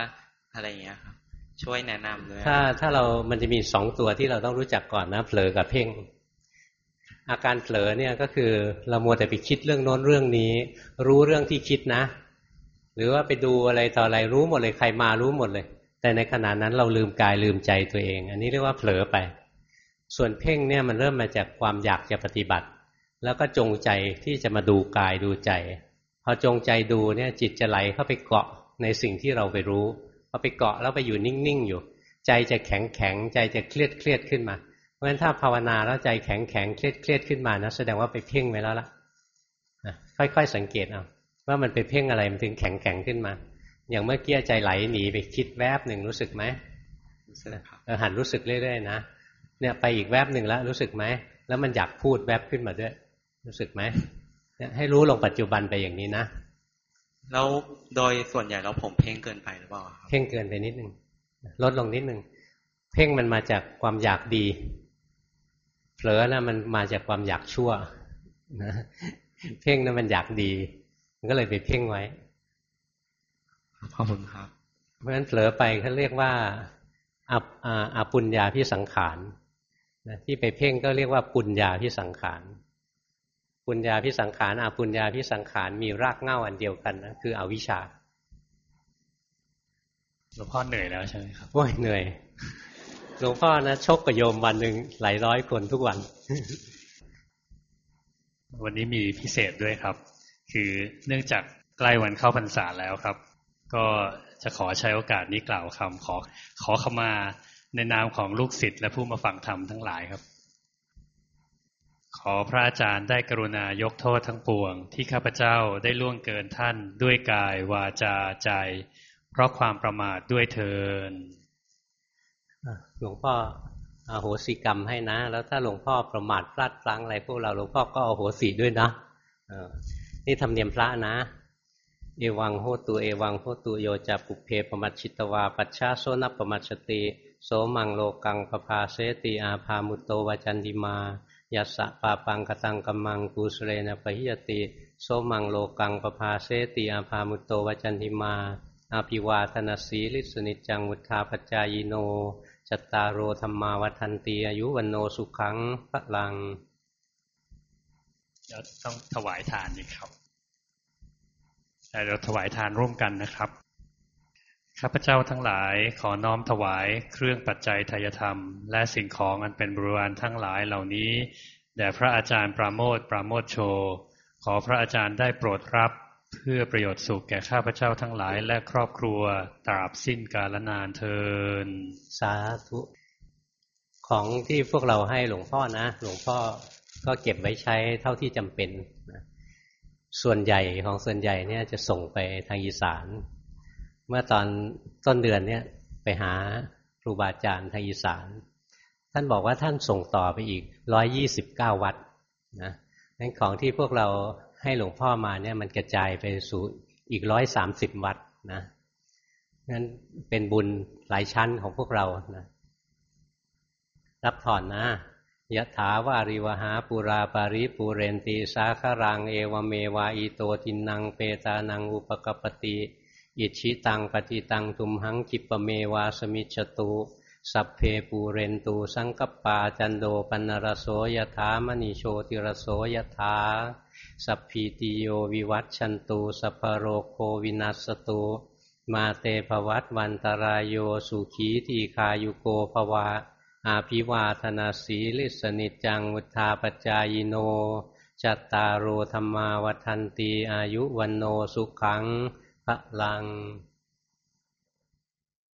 อะไรเงี้ยครับช่วยแนะนำด้วยถ้าถ้าเรามันจะมีสองตัวที่เราต้องรู้จักก่อนนะเผลอกับเพ่งอาการเผลอเนี่ยก็คือเรามัวแต่ไปคิดเรื่องโน้นเรื่องนี้ รู้เรื่องที่คิดนะ หรือว่าไปดูอะไรต่ออะไรรู้หมดเลยใครมารู้หมดเลย แต่ในขณะนั้นเราลืมกายลืมใจตัวเอง อันนี้เรียกว่าเผลอไป ส่วนเพ่งเนี่ยมันเริ่มมาจากความอยากจะปฏิบัติ แล้วก็จงใจที่จะมาดูกายดูใจ พอจงใจดูเนี่ยจิตจะไหลเข้าไปเกาะในสิ่งที่เราไปรู้พอไปเกาะแล้วไปอยู่นิ่งๆอยู่ ใจจะแข็งแข็งใจจะเครียดเครียดขึ้นมา เพราะฉะนั้นถ้าภาวนาแล้วใจแข็งแข็งเครียดเครียดขึ้นมานะแสดงว่าไปเพ่งไว้แล้วล่ะค่อยๆสังเกตเอาว่ามันไปเพ่งอะไรมันถึงแข็งแข็งขึ้นมา อย่างเมื่อกี้ใจไหลหนีไปคิดแวบหนึ่งรู้สึกไหมรู้สึกครับหันรู้สึกเรื่อยๆนะเนี่ยไปอีกแวบหนึ่งแล้วรู้สึกไหมแล้วมันอยากพูดแวบขึ้นมาด้วย รู้สึกไหมเนี่ยให้รู้ลงปัจจุบันไปอย่างนี้นะแล้วโดยส่วนใหญ่แล้วผมเพ่งเกินไปหรือเปล่าเพ่งเกินไปนิดนึงลดลงนิดนึงเพ่งมันมาจากความอยากดีเผลอนะมันมาจากความอยากชั่วนะเพ่งนะมันอยากดี มันก็เลยไปเพ่งไว้ขอบคุณครับ เพราะฉะนั้นเผลอไปเขาเรียกว่าอาอาปุญญาพิสังขารนะที่ไปเพ่งก็เรียกว่าปุญญาพิสังขาร ปุญญาพิสังขารอาปุญญาพิสังขารมีรากเง่าอันเดียวกันนะคืออวิชชาหลวงพ่อเหนื่อยแล้วใช่ไหมครับโอ้ยเหนื่อยหลวงพ่อนะชกกับโยมวันหนึ่งหลายร้อยคนทุกวัน วันนี้มีพิเศษด้วยครับ คือเนื่องจากใกล้วันเข้าพรรษาแล้วครับ ก็จะขอใช้โอกาสนี้กล่าวคำขอขอเข้ามาในนามของลูกศิษย์และผู้มาฟังธรรมทั้งหลายครับ ขอพระอาจารย์ได้กรุณายกโทษทั้งปวง ที่ข้าพเจ้าได้ล่วงเกินท่านด้วยกายวาจาใจ เพราะความประมาทด้วยเทินหลวงพ่ออาโหสิกรรมให้นะ แล้วถ้าหลวงพ่อประมาทพลาดพลั้งอะไรพวกเราหลวงพ่อก็อาโหสิด้วยนะนี่ทำเนียมพระนะ เอวังโหตุเอวังโหตุโยจะปุเพปมัชชิตวา ปัชชาโซนปมัชติ โสมังโลกังปภาเสติอาภามุตโตวจันดิมา ยัสสะปาปังกตังกัมมังกุสเรนะปะหิยติ โสมังโลกังปภาเสติอาภามุตโตวจันติมาอาภิวาธนาสีลิสนิจังวุธาปจายโนจัตตารโอธรรมาวัฒนตีอายุวันโนสุขังพระลังเดี๋ยวต้องถวายทานนี่ครับแต่เราถวายทานร่วมกันนะครับ ข้าพเจ้าทั้งหลายขอน้อมถวายเครื่องปัจจัยทายธรรม และสิ่งของอันเป็นบริวารทั้งหลายเหล่านี้แด่พระอาจารย์ปราโมทปราโมทโช ขอพระอาจารย์ได้โปรดรับ เพื่อประโยชน์สุขแก่ข้าพเจ้าทั้งหลายและครอบครัวตราบสิ้นกาลนานเทินสาธุของที่พวกเราให้หลวงพ่อนะ หลวงพ่อก็เก็บไว้ใช้เท่าที่จำเป็น ส่วนใหญ่ของส่วนใหญ่เนี่ยจะส่งไปทางอีสาน เมื่อตอนต้นเดือนเนี่ยไปหาครูบาอาจารย์ทางอีสาน ท่านบอกว่าท่านส่งต่อไปอีกร้อยยี่สิบเก้าวัดนะนั้นของที่พวกเราให้หลวงพ่อมาเนี่ยมันกระจายไปสู่อีกร้อยสามสิบวัดนะนั้นเป็นบุญหลายชั้นของพวกเรานะรับถอนนะยะถาวาริวหาปุราปาริปูเรนตีสาคารัง เอวเมวาอิโตตินังเปตานังอุปกปติ อิจฉิตังปัตถิตัง ตุมหัง ขิปปะเมวะ สะมิชฌะตุสัพเพปูเรนตุ สังกัปปาจันโท ปัณณะระโส ยะถา มะณิ โชติระโส ยะถาสัพพีติโยวิวัชชันตุ สัพพะโรโควินัสสะตุมาเต ภะวัตวันตะราโยสุขีทีฆายุโก ภะวะอะภิวาทะนะสีลิสสะ นิจจังวุฑฒาปะจายิโน จัตตาโรธรรมาวันตีอายุวันโนสุขัง พลัง